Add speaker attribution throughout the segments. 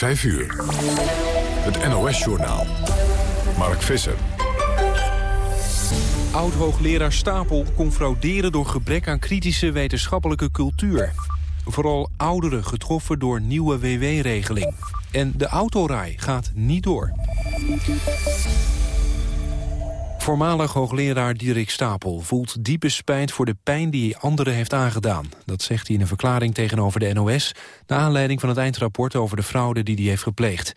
Speaker 1: 5 uur. Het NOS-journaal. Mark Visser.
Speaker 2: Oud-hoogleraar Stapel kon frauderen door gebrek aan kritische wetenschappelijke cultuur. Vooral ouderen getroffen door nieuwe WW-regeling. En de autorij gaat niet door. Voormalig hoogleraar Diederik Stapel voelt diepe spijt voor de pijn die hij anderen heeft aangedaan. Dat zegt hij in een verklaring tegenover de NOS... naar aanleiding van het eindrapport over de fraude die hij heeft gepleegd.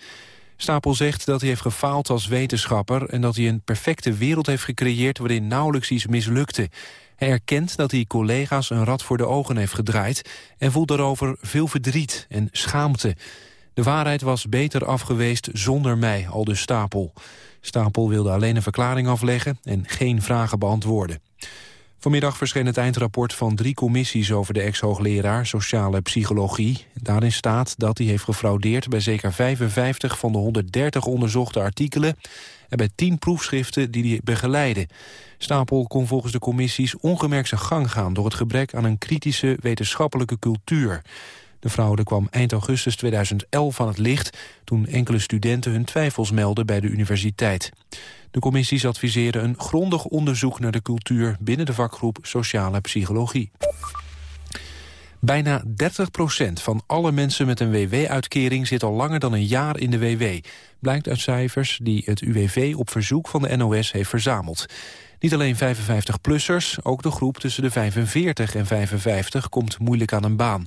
Speaker 2: Stapel zegt dat hij heeft gefaald als wetenschapper... en dat hij een perfecte wereld heeft gecreëerd waarin nauwelijks iets mislukte. Hij erkent dat hij collega's een rad voor de ogen heeft gedraaid... en voelt daarover veel verdriet en schaamte. De waarheid was beter afgeweest zonder mij, al de Stapel. Stapel wilde alleen een verklaring afleggen en geen vragen beantwoorden. Vanmiddag verscheen het eindrapport van drie commissies over de ex-hoogleraar sociale psychologie. Daarin staat dat hij heeft gefraudeerd bij zeker 55 van de 130 onderzochte artikelen en bij 10 proefschriften die hij begeleidde. Stapel kon volgens de commissies ongemerkt zijn gang gaan door het gebrek aan een kritische wetenschappelijke cultuur. De fraude kwam eind augustus 2011 aan het licht... toen enkele studenten hun twijfels meldden bij de universiteit. De commissies adviseren een grondig onderzoek naar de cultuur... binnen de vakgroep Sociale Psychologie. Bijna 30% van alle mensen met een WW-uitkering zit al langer dan een jaar in de WW. Blijkt uit cijfers die het UWV op verzoek van de NOS heeft verzameld. Niet alleen 55-plussers, ook de groep tussen de 45 en 55 komt moeilijk aan een baan.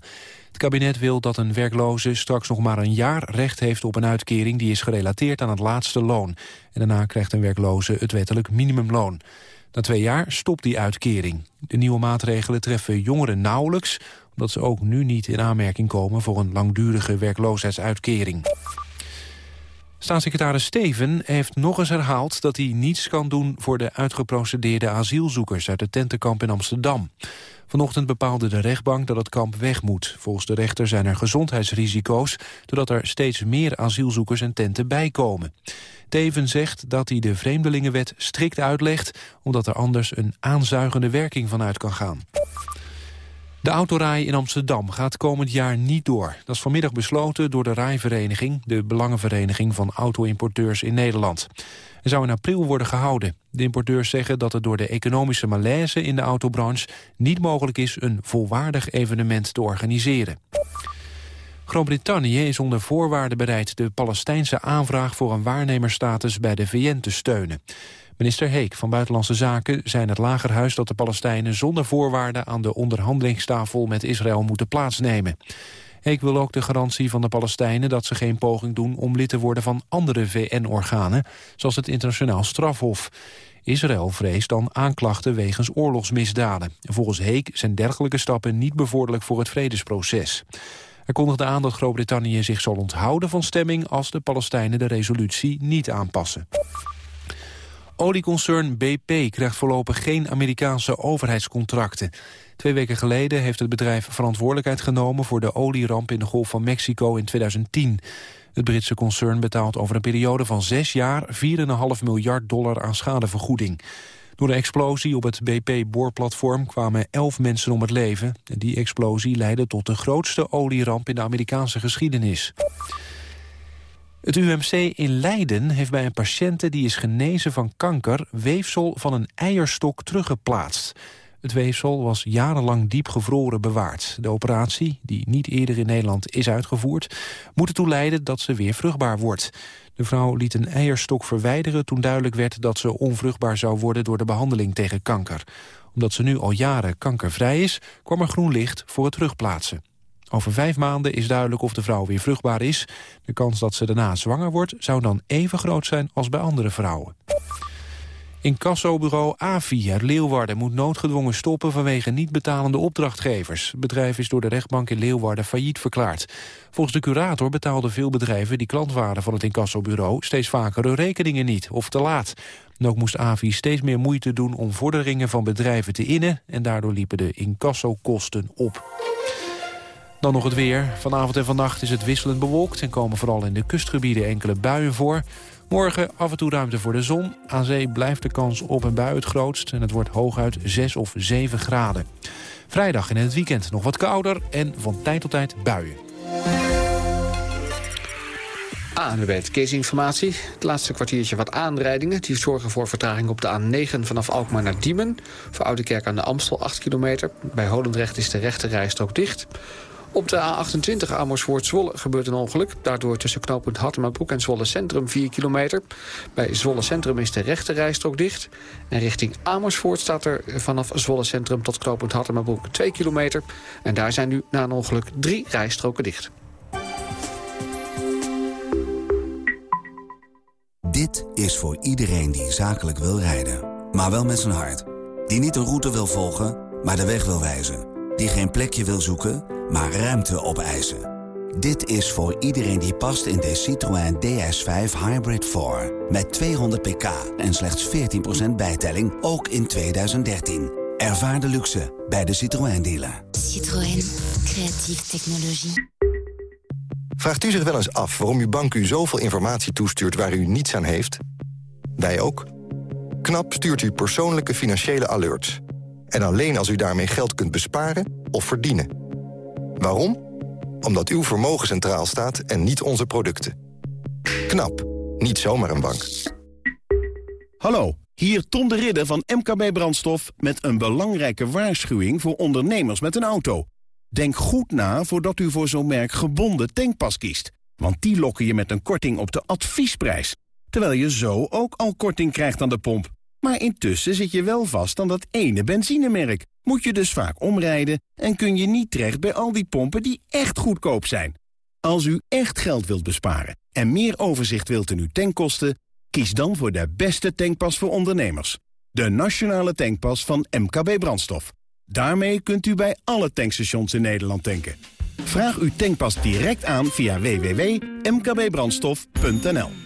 Speaker 2: Het kabinet wil dat een werkloze straks nog maar een jaar recht heeft op een uitkering die is gerelateerd aan het laatste loon. En daarna krijgt een werkloze het wettelijk minimumloon. Na twee jaar stopt die uitkering. De nieuwe maatregelen treffen jongeren nauwelijks, omdat ze ook nu niet in aanmerking komen voor een langdurige werkloosheidsuitkering. Staatssecretaris Steven heeft nog eens herhaald dat hij niets kan doen voor de uitgeprocedeerde asielzoekers uit het tentenkamp in Amsterdam. Vanochtend bepaalde de rechtbank dat het kamp weg moet. Volgens de rechter zijn er gezondheidsrisico's... doordat er steeds meer asielzoekers en tenten bijkomen. Teven zegt dat hij de Vreemdelingenwet strikt uitlegt... omdat er anders een aanzuigende werking vanuit kan gaan. De autorij in Amsterdam gaat komend jaar niet door. Dat is vanmiddag besloten door de rijvereniging... de belangenvereniging van auto-importeurs in Nederland. Er zou in april worden gehouden. De importeurs zeggen dat het door de economische malaise in de autobranche... niet mogelijk is een volwaardig evenement te organiseren. Groot-Brittannië is onder voorwaarden bereid de Palestijnse aanvraag voor een waarnemerstatus bij de VN te steunen. Minister Heek van Buitenlandse Zaken zei in het Lagerhuis dat de Palestijnen zonder voorwaarden aan de onderhandelingstafel met Israël moeten plaatsnemen. Heek wil ook de garantie van de Palestijnen dat ze geen poging doen om lid te worden van andere VN-organen, zoals het Internationaal Strafhof. Israël vreest dan aanklachten wegens oorlogsmisdaden. Volgens Heek zijn dergelijke stappen niet bevorderlijk voor het vredesproces. Hij kondigde aan dat Groot-Brittannië zich zal onthouden van stemming als de Palestijnen de resolutie niet aanpassen. Olieconcern BP krijgt voorlopig geen Amerikaanse overheidscontracten. Twee weken geleden heeft het bedrijf verantwoordelijkheid genomen... voor de olieramp in de Golf van Mexico in 2010. Het Britse concern betaalt over een periode van zes jaar... 4,5 miljard dollar aan schadevergoeding. Door de explosie op het BP-boorplatform kwamen elf mensen om het leven. En die explosie leidde tot de grootste olieramp in de Amerikaanse geschiedenis. Het UMC in Leiden heeft bij een patiënte die is genezen van kanker... weefsel van een eierstok teruggeplaatst. Het weefsel was jarenlang diep gevroren bewaard. De operatie, die niet eerder in Nederland is uitgevoerd... moet ertoe leiden dat ze weer vruchtbaar wordt. De vrouw liet een eierstok verwijderen toen duidelijk werd... dat ze onvruchtbaar zou worden door de behandeling tegen kanker. Omdat ze nu al jaren kankervrij is, kwam er groen licht voor het terugplaatsen. Over vijf maanden is duidelijk of de vrouw weer vruchtbaar is. De kans dat ze daarna zwanger wordt zou dan even groot zijn als bij andere vrouwen. Incassobureau AVI uit Leeuwarden moet noodgedwongen stoppen vanwege niet betalende opdrachtgevers. Het bedrijf is door de rechtbank in Leeuwarden failliet verklaard. Volgens de curator betaalden veel bedrijven die klant waren van het incassobureau steeds vaker hun rekeningen niet of te laat. En ook moest AVI steeds meer moeite doen om vorderingen van bedrijven te innen en daardoor liepen de incassokosten op. Dan nog het weer. Vanavond en vannacht is het wisselend bewolkt... en komen vooral in de kustgebieden enkele buien voor. Morgen af en toe ruimte voor de zon. Aan zee blijft de kans op een bui het grootst... en het wordt hooguit 6 of 7 graden. Vrijdag en in het weekend nog wat kouder en van tijd tot tijd buien.
Speaker 3: ANWB Verkeersinformatie. Het laatste kwartiertje wat aanrijdingen. Die zorgen voor vertraging op de A9 vanaf Alkmaar naar Diemen. Voor Oudekerk aan de Amstel 8 kilometer. Bij Holendrecht is de rechte rijstrook dicht. Op de A28 Amersfoort-Zwolle gebeurt een ongeluk. Daardoor tussen knooppunt Hattemabroek en Zwolle Centrum 4 kilometer. Bij Zwolle Centrum is de rechte rijstrook dicht. En richting Amersfoort staat er vanaf Zwolle Centrum tot knooppunt Hattemabroek 2 kilometer. En daar zijn nu na een ongeluk drie rijstroken dicht.
Speaker 4: Dit is voor iedereen die zakelijk wil rijden. Maar wel met zijn hart. Die niet een route wil volgen, maar de weg wil wijzen. Die geen plekje wil zoeken, maar ruimte opeisen. Dit is voor iedereen die past in de Citroën DS5 Hybrid 4. Met 200 pk en slechts 14% bijtelling, ook in 2013. Ervaar de luxe bij de Citroën dealer.
Speaker 5: Citroën, creatieve technologie.
Speaker 6: Vraagt u zich wel eens af waarom uw bank u zoveel informatie toestuurt waar u niets aan heeft? Wij ook. KNAP stuurt u persoonlijke financiële alerts. En alleen als u daarmee geld kunt besparen of verdienen. Waarom? Omdat uw vermogen centraal staat en niet onze producten. KNAP. Niet zomaar een bank.
Speaker 7: Hallo, hier Tom de Ridder van MKB Brandstof... met een belangrijke waarschuwing voor ondernemers met een auto. Denk goed na voordat u voor zo'n merk gebonden tankpas kiest. Want die lokken je met een korting op de adviesprijs. Terwijl je zo ook al korting krijgt aan de pomp. Maar intussen zit je wel vast aan dat ene benzinemerk. Moet je dus vaak omrijden en kun je niet terecht bij al die pompen die echt goedkoop zijn. Als u echt geld wilt besparen en meer overzicht wilt in uw tankkosten... kies dan voor de beste tankpas voor ondernemers. De Nationale Tankpas van MKB Brandstof. Daarmee kunt u bij alle tankstations in Nederland tanken. Vraag uw tankpas direct aan via www.mkbbrandstof.nl.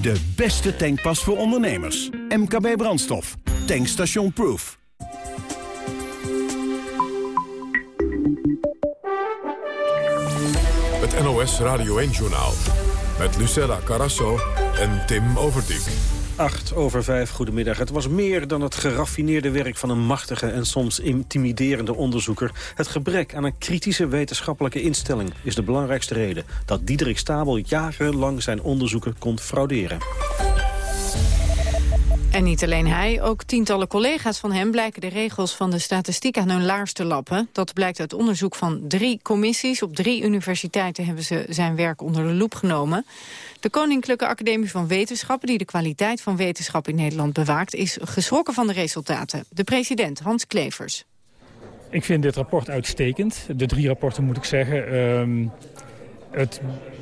Speaker 7: De beste tankpas voor ondernemers. MKB Brandstof. Tankstation Proof.
Speaker 1: Het NOS Radio 1-journaal. Met Lucella Carasso en Tim Overdijk.
Speaker 8: 8 over 5, goedemiddag. Het was meer dan het geraffineerde werk van een machtige en soms intimiderende onderzoeker. Het gebrek aan een kritische wetenschappelijke instelling is de belangrijkste reden... dat Diederik Stabel jarenlang zijn onderzoeken kon frauderen.
Speaker 9: En niet alleen hij, ook tientallen collega's van hem blijken de regels van de statistiek aan hun laars te lappen. Dat blijkt uit onderzoek van drie commissies. Op drie universiteiten hebben ze zijn werk onder de loep genomen. De Koninklijke Academie van Wetenschappen, die de kwaliteit van wetenschap in Nederland bewaakt, is geschrokken van de resultaten. De president, Hans Klevers.
Speaker 10: Ik vind dit rapport uitstekend. De drie rapporten moet ik zeggen. Um, het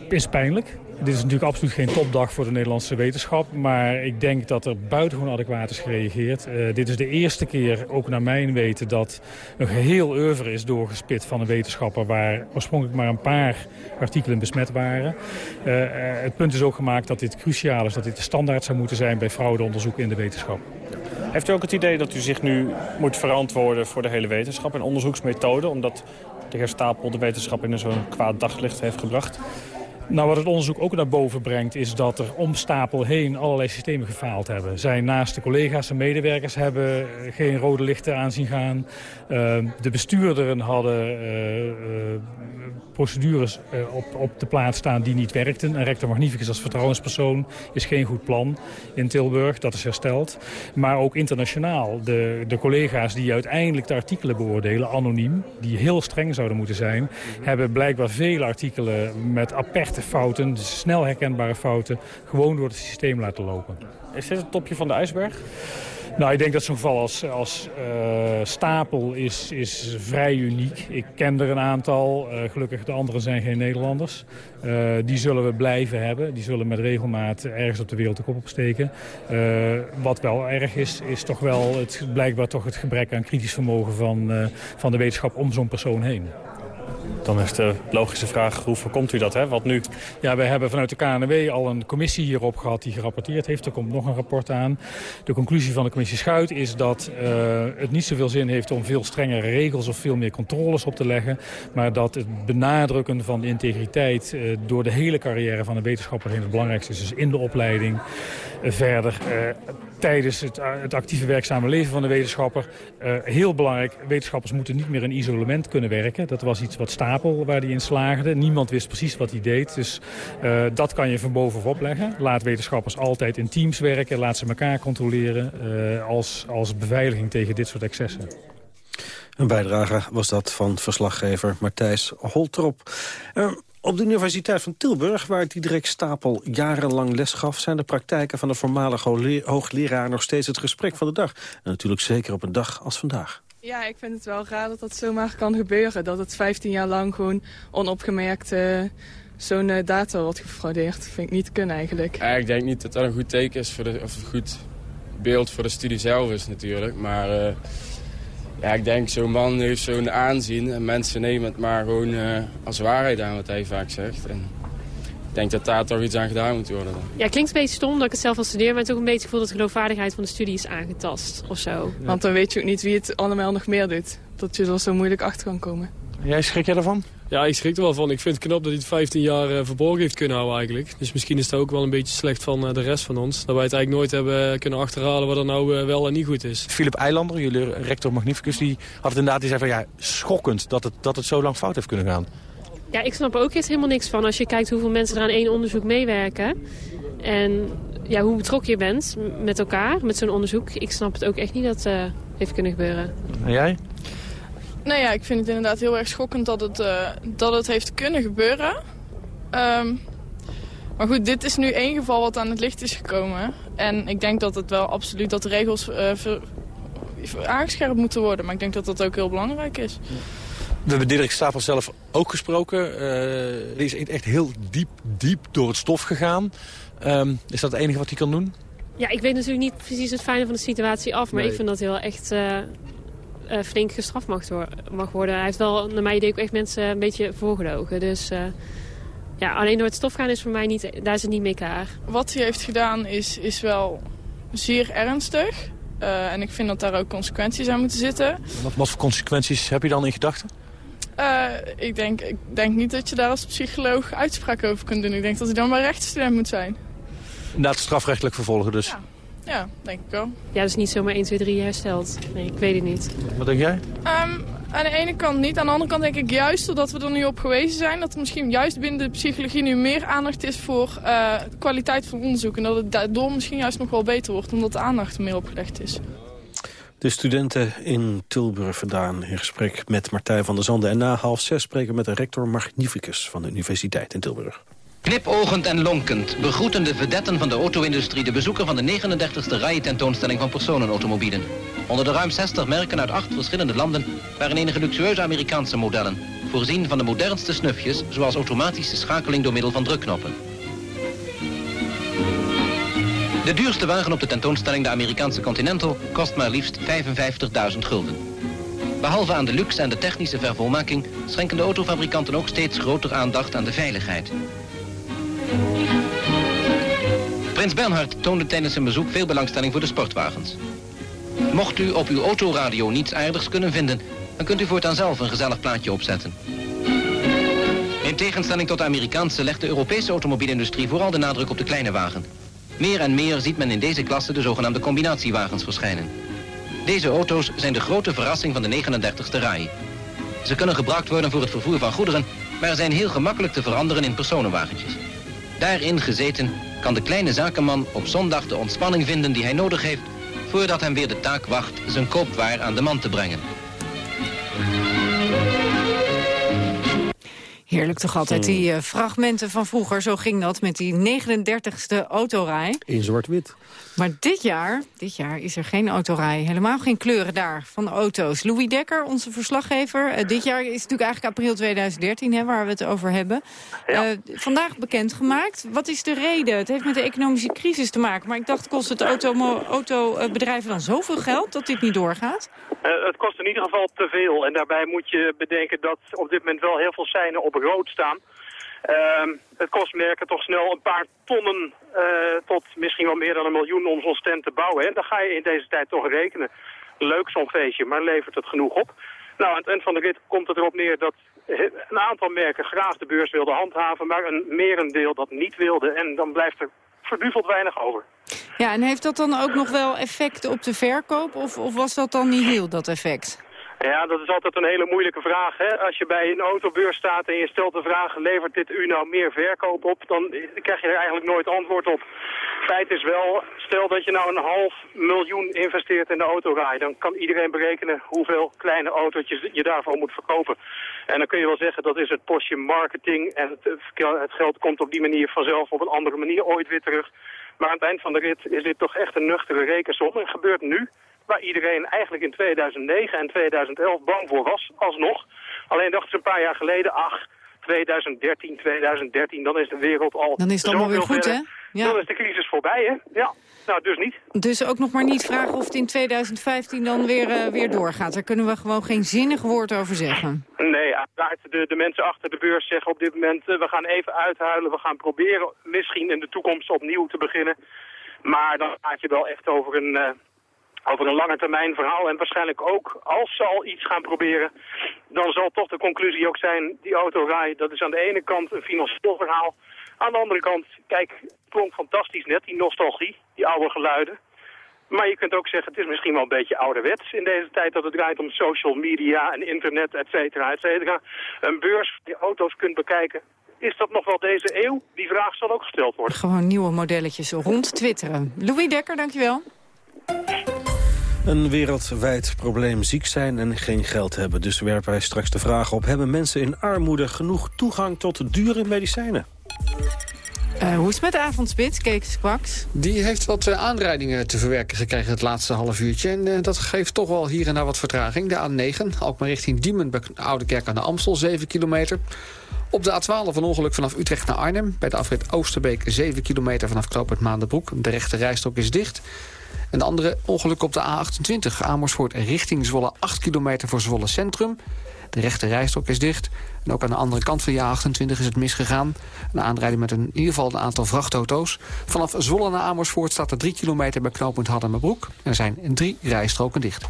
Speaker 10: is pijnlijk. Dit is natuurlijk absoluut geen topdag voor de Nederlandse wetenschap. Maar ik denk dat er buitengewoon adequaat is gereageerd. Uh, dit is de eerste keer, ook naar mijn weten, dat een geheel oeuvre is doorgespit van een wetenschapper... waar oorspronkelijk maar een paar artikelen besmet waren. Uh, uh, het punt is ook gemaakt dat dit cruciaal is, dat dit de standaard zou moeten zijn... bij fraudeonderzoek in de wetenschap.
Speaker 11: Heeft u ook het idee dat u zich nu moet verantwoorden voor de hele wetenschap en onderzoeksmethode... omdat de heer Stapel de wetenschap in zo'n kwaad daglicht heeft gebracht?
Speaker 10: Nou, wat het onderzoek ook naar boven brengt... is dat er om Stapel heen allerlei systemen gefaald hebben. Zijn naaste collega's en medewerkers hebben geen rode lichten aanzien gaan. Uh, de bestuurderen hadden uh, uh, procedures op, op de plaats staan die niet werkten. Een rector magnificus als vertrouwenspersoon is geen goed plan in Tilburg. Dat is hersteld. Maar ook internationaal. De, de collega's die uiteindelijk de artikelen beoordelen, anoniem... die heel streng zouden moeten zijn... hebben blijkbaar vele artikelen met apert fouten, dus snel herkenbare fouten, gewoon door het systeem laten lopen.
Speaker 11: Is dit het topje van de ijsberg?
Speaker 10: Nou, ik denk dat zo'n geval als, als uh, Stapel is, is vrij uniek. Ik ken er een aantal. Uh, gelukkig de anderen zijn geen Nederlanders. Uh, die zullen we blijven hebben. Die zullen met regelmaat ergens op de wereld de kop opsteken. wat wel erg is, is toch wel het, blijkbaar toch het gebrek aan kritisch vermogen van, van de wetenschap om zo'n persoon heen.
Speaker 11: Dan is de logische vraag, hoe voorkomt u dat? Hè? Wat nu?
Speaker 10: Ja, wij hebben vanuit de KNW al een commissie hierop gehad die gerapporteerd heeft. Er komt nog een rapport aan. De conclusie van de commissie Schuit is dat uh, het niet zoveel zin heeft om veel strengere regels of veel meer controles op te leggen. Maar dat het benadrukken van de integriteit uh, door de hele carrière van de wetenschapper heen het belangrijkste is. Dus in de opleiding, uh, verder tijdens het, het, actieve werkzame leven van de wetenschapper. heel belangrijk, wetenschappers moeten niet meer in isolement kunnen werken. Dat was iets wat Stapel waar hij in slaagde. Niemand wist precies wat hij deed. Dus uh, dat kan je van bovenop leggen. Laat wetenschappers altijd in teams werken. Laat ze elkaar controleren als, als beveiliging tegen dit soort excessen.
Speaker 8: Een bijdrage was dat van verslaggever Martijs Holtrop. Op de Universiteit van Tilburg, waar Diederik Stapel jarenlang les gaf... zijn de praktijken van de voormalige hoogleraar nog steeds het gesprek van de dag. En natuurlijk zeker op een dag als vandaag.
Speaker 12: Ja, ik vind het wel raar dat dat zomaar kan gebeuren. Dat het 15 jaar lang gewoon onopgemerkt uh, zo'n uh, data wordt gefraudeerd. Dat vind ik niet kunnen eigenlijk.
Speaker 13: Ja, ik denk niet dat dat een goed teken is, voor de, of een goed beeld voor de studie zelf is natuurlijk. Maar uh, ja, ik denk zo'n man heeft zo'n aanzien en mensen nemen het maar gewoon als waarheid aan wat hij vaak zegt. En ik denk dat daar toch iets aan gedaan moet worden. Dan.
Speaker 14: Ja, klinkt een beetje stom dat ik het zelf al studeer... maar het is ook een beetje het gevoel dat de geloofwaardigheid van de studie is aangetast of zo.
Speaker 12: Ja. Want dan weet je ook niet wie het allemaal nog meer doet. Dat je er zo moeilijk achter kan komen.
Speaker 15: Jij schrik jij ervan?
Speaker 16: Ja, ik schrik er wel van. Ik vind het knap dat hij het 15 jaar uh, verborgen heeft kunnen houden eigenlijk. Dus misschien is dat ook wel een beetje slecht van uh, de rest van ons. Dat wij het eigenlijk nooit hebben kunnen achterhalen wat er nou uh, wel en niet goed is.
Speaker 15: Philip Eilander, jullie rector magnificus, die had het inderdaad die zei van ja, schokkend dat het, dat het zo lang fout heeft kunnen gaan.
Speaker 14: Ja, ik snap er ook echt helemaal niks van als je kijkt hoeveel mensen er aan één onderzoek meewerken. En ja, hoe betrokken je bent met elkaar, met zo'n onderzoek. Ik snap het ook echt niet dat het uh, heeft kunnen gebeuren.
Speaker 15: En jij?
Speaker 12: Nou ja, ik vind het inderdaad heel erg schokkend dat het, uh, dat het heeft kunnen gebeuren. Um, maar goed, dit is nu één geval wat aan het licht is gekomen. En ik denk dat het wel absoluut dat de regels uh, ver, aangescherpt moeten worden. Maar ik denk dat dat ook heel belangrijk is.
Speaker 15: We hebben Dirk Stapel zelf ook gesproken. Uh, die is echt heel diep, diep door het stof gegaan. Um, is dat het enige wat hij kan doen?
Speaker 14: Ja, ik weet natuurlijk niet precies het fijne van de situatie af. Maar nee. ik vind dat hij wel echt uh, uh, flink gestraft mag, mag, worden. Hij heeft wel, naar mijn idee, ook echt mensen een beetje voorgelogen. Dus ja, alleen door het stof gaan is voor mij niet, daar is het niet mee klaar.
Speaker 12: Wat hij heeft gedaan is, is wel zeer ernstig. en ik vind dat daar ook consequenties aan moeten zitten.
Speaker 15: Wat, wat voor consequenties heb je dan in gedachten?
Speaker 12: Uh, ik, denk, ik denk niet dat je daar als psycholoog uitspraak over kunt doen. Ik denk dat hij dan maar rechtsstudent moet zijn.
Speaker 15: Inderdaad strafrechtelijk vervolgen dus?
Speaker 12: Ja. Ja, denk ik wel.
Speaker 14: Ja, dus niet zomaar 1, 2, 3 hersteld. Nee, ik weet het niet.
Speaker 15: Wat denk jij?
Speaker 12: Um, aan de ene kant niet. Aan de andere kant denk ik juist doordat we er nu op gewezen zijn... dat er misschien juist binnen de psychologie nu meer aandacht is voor uh, de kwaliteit van onderzoek. En dat het daardoor misschien juist nog wel beter wordt omdat de aandacht er meer opgelegd is.
Speaker 8: De studenten in Tilburg vandaan in gesprek met Martijn van der Zanden. En na half zes spreken met de rector Magnificus van de Universiteit in Tilburg.
Speaker 17: Knipogend en lonkend begroeten de vedetten van de auto-industrie... de bezoeker van de 39e RAI-tentoonstelling van personenautomobielen. Onder de ruim 60 merken uit acht verschillende landen... waren enige luxueuze Amerikaanse modellen... voorzien van de modernste snufjes... zoals automatische schakeling door middel van drukknoppen. De duurste wagen op de tentoonstelling, de Amerikaanse Continental, kost maar liefst 55.000 gulden. Behalve aan de luxe en de technische vervolmaking schenken de autofabrikanten ook steeds groter aandacht aan de veiligheid. Prins Bernhard toonde tijdens zijn bezoek veel belangstelling voor de sportwagens. Mocht u op uw autoradio niets aardigs kunnen vinden, dan kunt u voortaan zelf een gezellig plaatje opzetten. In tegenstelling tot de Amerikaanse legt de Europese automobielindustrie vooral de nadruk op de kleine wagen. Meer en meer ziet men in deze klasse de zogenaamde combinatiewagens verschijnen. Deze auto's zijn de grote verrassing van de 39e RAI. Ze kunnen gebruikt worden voor het vervoer van goederen, maar zijn heel gemakkelijk te veranderen in personenwagentjes. Daarin gezeten kan de kleine zakenman op zondag de ontspanning vinden die hij nodig heeft... voordat hem weer de taak wacht zijn koopwaar aan de man te brengen.
Speaker 9: Heerlijk toch altijd, die uh, fragmenten van vroeger. Zo ging dat met die 39ste autorij.
Speaker 8: In zwart-wit.
Speaker 9: Maar dit jaar, dit jaar is er geen autorij. Helemaal geen kleuren daar van auto's. Louis Dekker, onze verslaggever. Uh, dit jaar is natuurlijk eigenlijk april 2013, hè, waar we het over hebben. Ja. Uh, vandaag bekendgemaakt. Wat is de reden? Het heeft met de economische crisis te maken. Maar ik dacht, kost het autobedrijven dan zoveel geld dat dit niet doorgaat?
Speaker 18: het kost in ieder geval te veel. En daarbij moet je bedenken dat op dit moment wel heel veel seinen op rood staan. Uh, het kost merken toch snel een paar tonnen uh, tot misschien wel meer dan een miljoen om zo'n stand te bouwen. En dan ga je in deze tijd toch rekenen. Leuk zo'n feestje, maar levert het genoeg op? Nou, aan het eind van de rit komt het erop neer dat een aantal merken graag de beurs wilden handhaven, maar een merendeel dat niet wilde. En dan blijft er verduveld weinig over.
Speaker 9: Ja, en heeft dat dan ook nog wel effect op de verkoop? Of, of was dat dan niet heel, dat effect?
Speaker 18: Ja, dat is altijd een hele moeilijke vraag. Hè? Als je bij een autobeurs staat en je stelt de vraag... levert dit u nou meer verkoop op? Dan krijg je er eigenlijk nooit antwoord op. Feit is wel, stel dat je nou een half miljoen investeert in de autorij... dan kan iedereen berekenen hoeveel kleine autootjes je daarvoor moet verkopen. En dan kun je wel zeggen dat is het postje marketing... en het, het geld komt op die manier vanzelf op een andere manier ooit weer terug. Maar aan het eind van de rit is dit toch echt een nuchtere rekensom. En gebeurt nu waar iedereen eigenlijk in 2009 en 2011 bang voor was, alsnog. Alleen dachten ze een paar jaar geleden, ach, 2013, 2013, dan is de wereld al
Speaker 9: Dan is het allemaal weer goed, hè?
Speaker 18: Ja. Dan is de crisis voorbij, hè? Ja, nou, dus niet.
Speaker 9: Dus ook nog maar niet vragen of het in 2015 dan weer, uh, weer doorgaat. Daar kunnen we gewoon geen zinnig woord over zeggen.
Speaker 18: Nee, uiteraard. De, de mensen achter de beurs zeggen op dit moment... Uh, we gaan even uithuilen, we gaan proberen misschien in de toekomst opnieuw te beginnen. Maar dan gaat je wel echt over een... Uh, over een lange termijn verhaal. En waarschijnlijk ook, als ze al iets gaan proberen, dan zal toch de conclusie ook zijn, die autorij, dat is aan de ene kant een financieel verhaal. Aan de andere kant, kijk, het klonk fantastisch net, die nostalgie, die oude geluiden. Maar je kunt ook zeggen, het is misschien wel een beetje ouderwets in deze tijd dat het draait om social media en internet, et cetera, et cetera. Een beurs die auto's kunt bekijken. Is dat nog wel deze eeuw? Die vraag zal ook gesteld worden.
Speaker 9: Gewoon nieuwe modelletjes rond twitteren. Louis Dekker, dankjewel.
Speaker 8: Een wereldwijd probleem ziek zijn en geen geld hebben. Dus werpen wij straks de vraag op... hebben mensen in armoede genoeg toegang tot dure medicijnen?
Speaker 9: Uh, hoe is het met de avondspits, Kees Kwaks?
Speaker 3: Die heeft wat uh, aanrijdingen te verwerken gekregen het laatste half uurtje. En uh, dat geeft toch wel hier en daar wat vertraging. De A9, Alkmaar richting Diemen, bij Oude Kerk aan de Amstel, 7 kilometer. Op de A12 een ongeluk vanaf Utrecht naar Arnhem. Bij de afrit Oosterbeek 7 kilometer vanaf Knoopend Maandenbroek. De rechte rijstok is dicht. Een andere ongeluk op de A28, Amersfoort richting Zwolle, 8 kilometer voor Zwolle Centrum. De rechte rijstok is dicht. En ook aan de andere kant van de A28 is het misgegaan. Een aanrijding met een, in ieder geval een aantal vrachtauto's. Vanaf Zwolle naar Amersfoort staat er 3 kilometer bij knooppunt Haddermerbroek. Er zijn drie rijstroken dicht.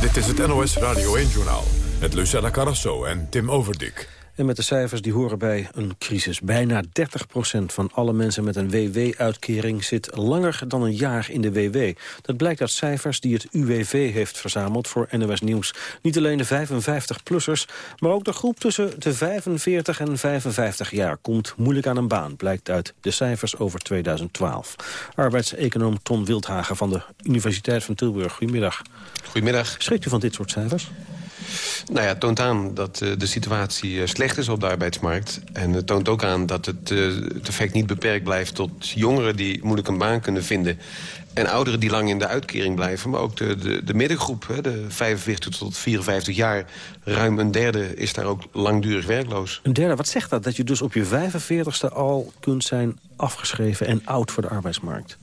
Speaker 1: Dit is het NOS Radio 1-journaal met Lucella Carrasso en Tim Overdik.
Speaker 8: En met de cijfers die horen bij een crisis. Bijna 30% van alle mensen met een WW-uitkering zit langer dan een jaar in de WW. Dat blijkt uit cijfers die het UWV heeft verzameld voor NOS Nieuws. Niet alleen de 55-plussers, maar ook de groep tussen de 45 en 55 jaar komt moeilijk aan een baan, blijkt uit de cijfers over 2012. Arbeidseconoom Ton Wildhagen van de Universiteit van Tilburg. Goedemiddag.
Speaker 19: Goedemiddag.
Speaker 8: Schrikt u van dit soort cijfers?
Speaker 19: Nou ja, het toont aan dat uh, de situatie uh, slecht is op de arbeidsmarkt. En het toont ook aan dat het, uh, het effect niet beperkt blijft tot jongeren... die moeilijk een baan kunnen vinden. En ouderen die lang in de uitkering blijven. Maar ook de, de, de middengroep, de 45 tot 54 jaar. Ruim een derde is daar ook langdurig werkloos.
Speaker 8: Een derde, wat zegt dat? Dat je dus op je 45ste al kunt zijn afgeschreven en oud voor de arbeidsmarkt?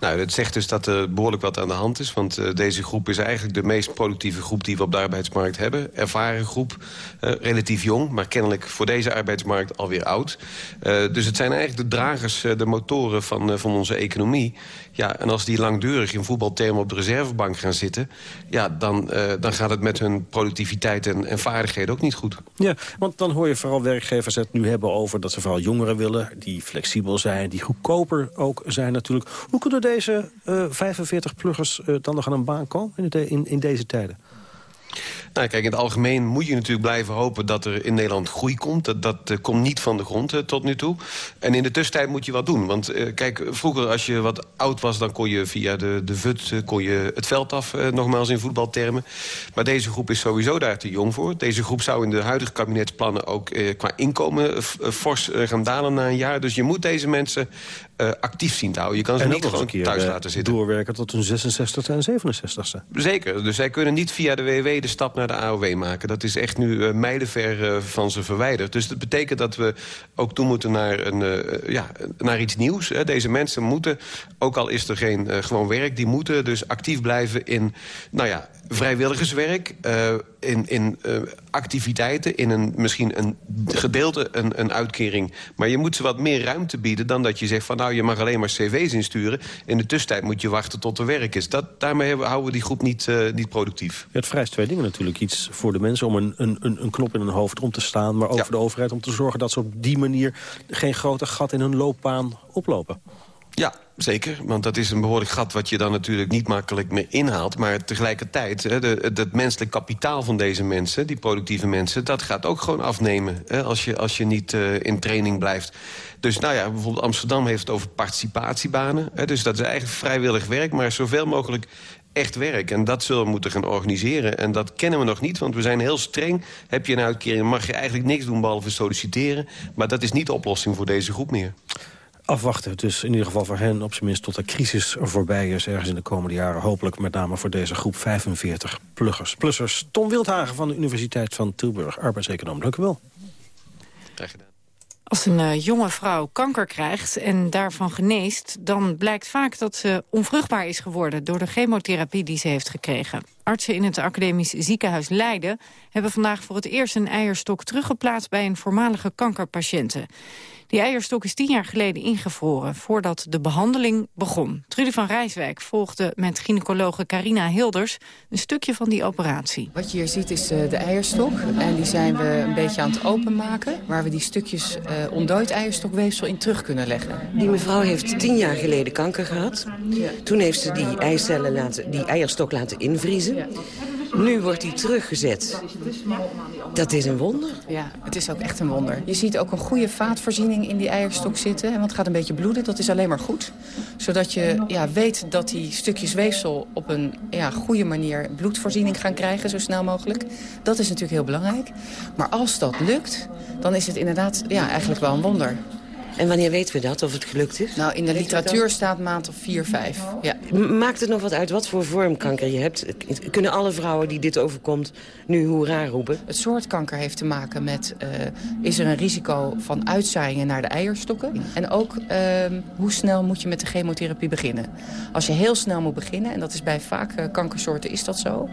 Speaker 19: Nou, dat zegt dus dat er behoorlijk wat aan de hand is. Want uh, deze groep is eigenlijk de meest productieve groep die we op de arbeidsmarkt hebben. Ervaren groep, uh, relatief jong, maar kennelijk voor deze arbeidsmarkt alweer oud. Uh, dus het zijn eigenlijk de dragers, de motoren van, van onze economie. Ja, en als die langdurig in voetbaltermen op de reservebank gaan zitten... ja, dan, dan gaat het met hun productiviteit en, en vaardigheden ook niet goed.
Speaker 8: Ja, want dan hoor je vooral werkgevers het nu hebben over... dat ze vooral jongeren willen, die flexibel zijn, die goedkoper ook zijn natuurlijk. Hoe kunnen deze uh, 45-pluggers uh, dan nog aan een baan komen in, de, in, in deze tijden?
Speaker 19: Nou, kijk, in het algemeen moet je natuurlijk blijven hopen... dat er in Nederland groei komt. Dat, dat uh, komt niet van de grond uh, tot nu toe. En in de tussentijd moet je wat doen. Want uh, kijk, vroeger als je wat oud was... dan kon je via de, de VUT kon je het veld af, nogmaals in voetbaltermen. Maar deze groep is sowieso daar te jong voor. Deze groep zou in de huidige kabinetsplannen ook qua inkomen... fors gaan dalen na een jaar. Dus je moet deze mensen uh, actief zien te houden. Je kan ze
Speaker 8: en
Speaker 19: niet gewoon
Speaker 8: keer,
Speaker 19: thuis laten zitten.
Speaker 8: doorwerken tot hun 66 en 67ste.
Speaker 19: Zeker. Dus zij kunnen niet via de WW de stap naar de AOW maken. Dat is echt nu uh, mijlenver uh, van ze verwijderd. Dus dat betekent dat we ook toe moeten naar, een, ja, naar iets nieuws. Deze mensen moeten, ook al is er geen gewoon werk... die moeten dus actief blijven in nou ja, vrijwilligerswerk... in, in activiteiten, in een, misschien een gedeelte een, een uitkering. Maar je moet ze wat meer ruimte bieden dan dat je zegt... van nou, je mag alleen maar cv's insturen. In de tussentijd moet je wachten tot er werk is. Dat, daarmee houden we die groep niet, uh, niet productief.
Speaker 8: Ja, het vereist twee dingen natuurlijk. Iets voor de mensen om een, een, een knop in hun hoofd om te staan... maar over ja. de overheid om te zorgen dat ze op die manier... geen grote gat in hun loopbaan oplopen.
Speaker 19: Ja, zeker. Want dat is een behoorlijk gat wat je dan natuurlijk niet makkelijk meer inhaalt. Maar tegelijkertijd, hè, de, het menselijk kapitaal van deze mensen... die productieve mensen, dat gaat ook gewoon afnemen... Hè, als, je, als je niet uh, in training blijft. Dus nou ja, bijvoorbeeld Amsterdam heeft het over participatiebanen. Hè, dus dat is eigenlijk vrijwillig werk, maar zoveel mogelijk echt werk. En dat zullen we moeten gaan organiseren. En dat kennen we nog niet, want we zijn heel streng. Heb je een uitkering, mag je eigenlijk niks doen behalve solliciteren. Maar dat is niet de oplossing voor deze groep meer
Speaker 8: afwachten. Dus in ieder geval voor hen op zijn minst tot de crisis voorbij is... ergens in de komende jaren. Hopelijk met name voor deze groep 45 pluggers. Plussers Tom Wildhagen van de Universiteit van Tilburg. Arbeidseconoom, dank u wel.
Speaker 19: Graag gedaan.
Speaker 9: Als een uh, jonge vrouw kanker krijgt en daarvan geneest... dan blijkt vaak dat ze onvruchtbaar is geworden... door de chemotherapie die ze heeft gekregen. Artsen in het academisch ziekenhuis Leiden... hebben vandaag voor het eerst een eierstok teruggeplaatst... bij een voormalige kankerpatiënte. Die eierstok is tien jaar geleden ingevroren, voordat de behandeling begon. Trudy van Rijswijk volgde met gynaecologe Carina Hilders een stukje van die operatie.
Speaker 20: Wat je hier ziet is uh, de eierstok. En die zijn we een beetje aan het openmaken. Waar we die stukjes uh, ontdooid eierstokweefsel in terug kunnen leggen.
Speaker 21: Die mevrouw heeft tien jaar geleden kanker gehad. Ja. Toen heeft ze die, eicellen laten, die eierstok laten invriezen. Nu wordt hij teruggezet. Dat is een wonder.
Speaker 20: Ja, het is ook echt een wonder. Je ziet ook een goede vaatvoorziening in die eierstok zitten. Want het gaat een beetje bloeden, dat is alleen maar goed. Zodat je ja, weet dat die stukjes weefsel op een ja, goede manier bloedvoorziening gaan krijgen, zo snel mogelijk. Dat is natuurlijk heel belangrijk. Maar als dat lukt, dan is het inderdaad ja, eigenlijk wel een wonder.
Speaker 21: En wanneer weten we dat, of het gelukt is?
Speaker 20: Nou, in de literatuur staat maand of 4, 5. Ja.
Speaker 21: Maakt het nog wat uit wat voor vorm kanker je hebt? Kunnen alle vrouwen die dit overkomt nu hoera roepen?
Speaker 20: Het soort kanker heeft te maken met... Uh, is er een risico van uitzaaiingen naar de eierstokken? En ook uh, hoe snel moet je met de chemotherapie beginnen? Als je heel snel moet beginnen, en dat is bij vaak uh, kankersoorten is dat zo...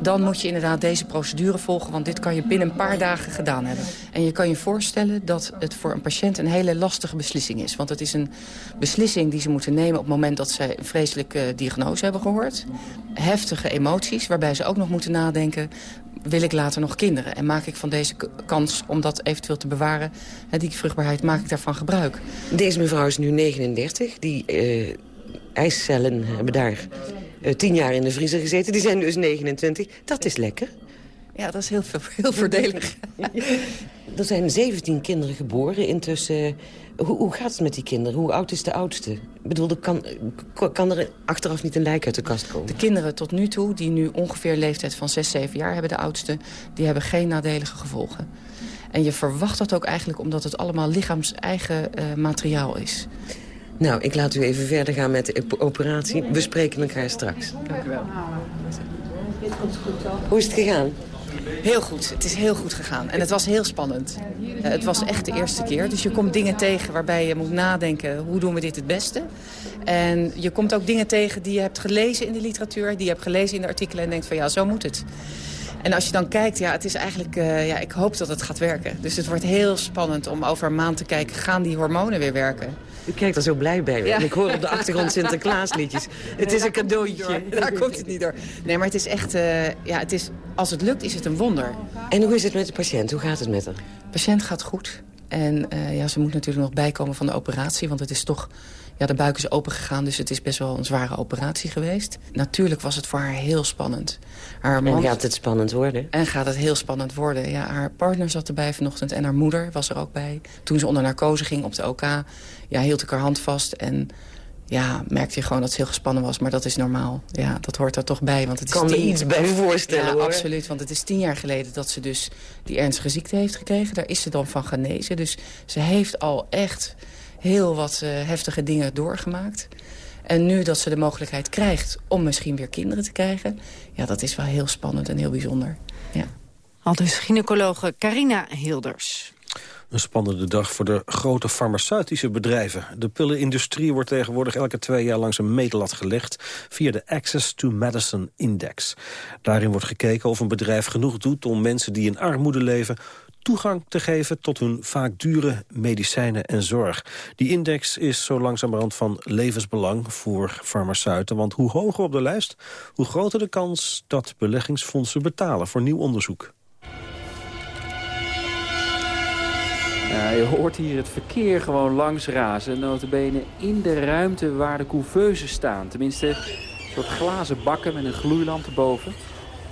Speaker 20: dan moet je inderdaad deze procedure volgen... want dit kan je binnen een paar dagen gedaan hebben. En je kan je voorstellen dat het voor een patiënt een hele lastige beslissing is. Want het is een beslissing die ze moeten nemen op het moment dat ze een vreselijke diagnose hebben gehoord. Heftige emoties, waarbij ze ook nog moeten nadenken wil ik later nog kinderen? En maak ik van deze kans om dat eventueel te bewaren, hè, die vruchtbaarheid, maak ik daarvan gebruik?
Speaker 21: Deze mevrouw is nu 39. Die uh, eicellen hebben daar uh, tien jaar in de vriezer gezeten. Die zijn dus 29. Dat is lekker.
Speaker 20: Ja, dat is heel, heel voordelig.
Speaker 21: er zijn 17 kinderen geboren intussen. Hoe, hoe, gaat het met die kinderen? Hoe oud is de oudste? Ik bedoel, kan, kan er achteraf niet een lijk uit de kast komen?
Speaker 20: De kinderen tot nu toe, die nu ongeveer leeftijd van 6, 7 jaar hebben, de oudste... die hebben geen nadelige gevolgen. En je verwacht dat ook eigenlijk omdat het allemaal lichaams-eigen uh, materiaal is.
Speaker 21: Nou, ik laat u even verder gaan met de operatie. We spreken elkaar straks.
Speaker 20: Dank u wel.
Speaker 21: Hoe is het gegaan?
Speaker 20: Heel goed. Het is heel goed gegaan. En het was heel spannend. Uh, het was echt de eerste keer. Dus je komt dingen tegen waarbij je moet nadenken... hoe doen we dit het beste? En je komt ook dingen tegen die je hebt gelezen in de literatuur... die je hebt gelezen in de artikelen en denkt van ja, zo moet het. En als je dan kijkt, ja, het is eigenlijk, uh, ja, ik hoop dat het gaat werken. Dus het wordt heel spannend om over een maand te kijken, gaan die hormonen weer werken?
Speaker 21: U kijkt er zo blij bij. Ja. En ik hoor op de achtergrond Sinterklaasliedjes. Het nee, is een cadeautje.
Speaker 20: Daar komt het niet door. Nee, maar het is echt, uh, ja, het is, als het lukt is het een wonder.
Speaker 21: En hoe is het met de patiënt? Hoe gaat het met haar?
Speaker 20: De patiënt gaat goed. En uh, ja, ze moet natuurlijk nog bijkomen van de operatie, want het is toch Ja, de buik is open gegaan, dus het is best wel een zware operatie geweest. Natuurlijk was het voor haar heel spannend. Haar
Speaker 21: En gaat het spannend worden?
Speaker 20: En gaat het heel spannend worden. Ja, haar partner zat erbij vanochtend en haar moeder was er ook bij. Toen ze onder narcose ging op de OK, ja, hield ik haar hand vast... en ja, merkte je gewoon dat ze heel gespannen was. Maar dat is normaal. Ja, dat hoort er toch bij. Want het is
Speaker 21: kan me
Speaker 20: tien...
Speaker 21: iets bij voorstellen,
Speaker 20: ja,
Speaker 21: hoor.
Speaker 20: absoluut. Want het is tien jaar geleden dat ze dus die ernstige ziekte heeft gekregen. Daar is ze dan van genezen. Dus ze heeft al echt heel wat uh, heftige dingen doorgemaakt. En nu dat ze de mogelijkheid krijgt om misschien weer kinderen te krijgen... ja, dat is wel heel spannend en heel bijzonder. Ja.
Speaker 9: Al dus gynaecologe Carina Hilders.
Speaker 8: Een spannende dag voor de grote farmaceutische bedrijven. De pillenindustrie wordt tegenwoordig elke twee jaar langs een meetlat gelegd... via de Access to Medicine Index. Daarin wordt gekeken of een bedrijf genoeg doet om mensen die in armoede leven toegang te geven tot hun vaak dure medicijnen en zorg. Die index is zo langzamerhand van levensbelang voor farmaceuten. Want hoe hoger op de lijst, hoe groter de kans dat beleggingsfondsen betalen voor nieuw onderzoek.
Speaker 22: Je hoort hier het verkeer gewoon langs razen. Notabene in de ruimte waar de couveuses staan. Tenminste, een soort glazen bakken met een gloeilamp erboven.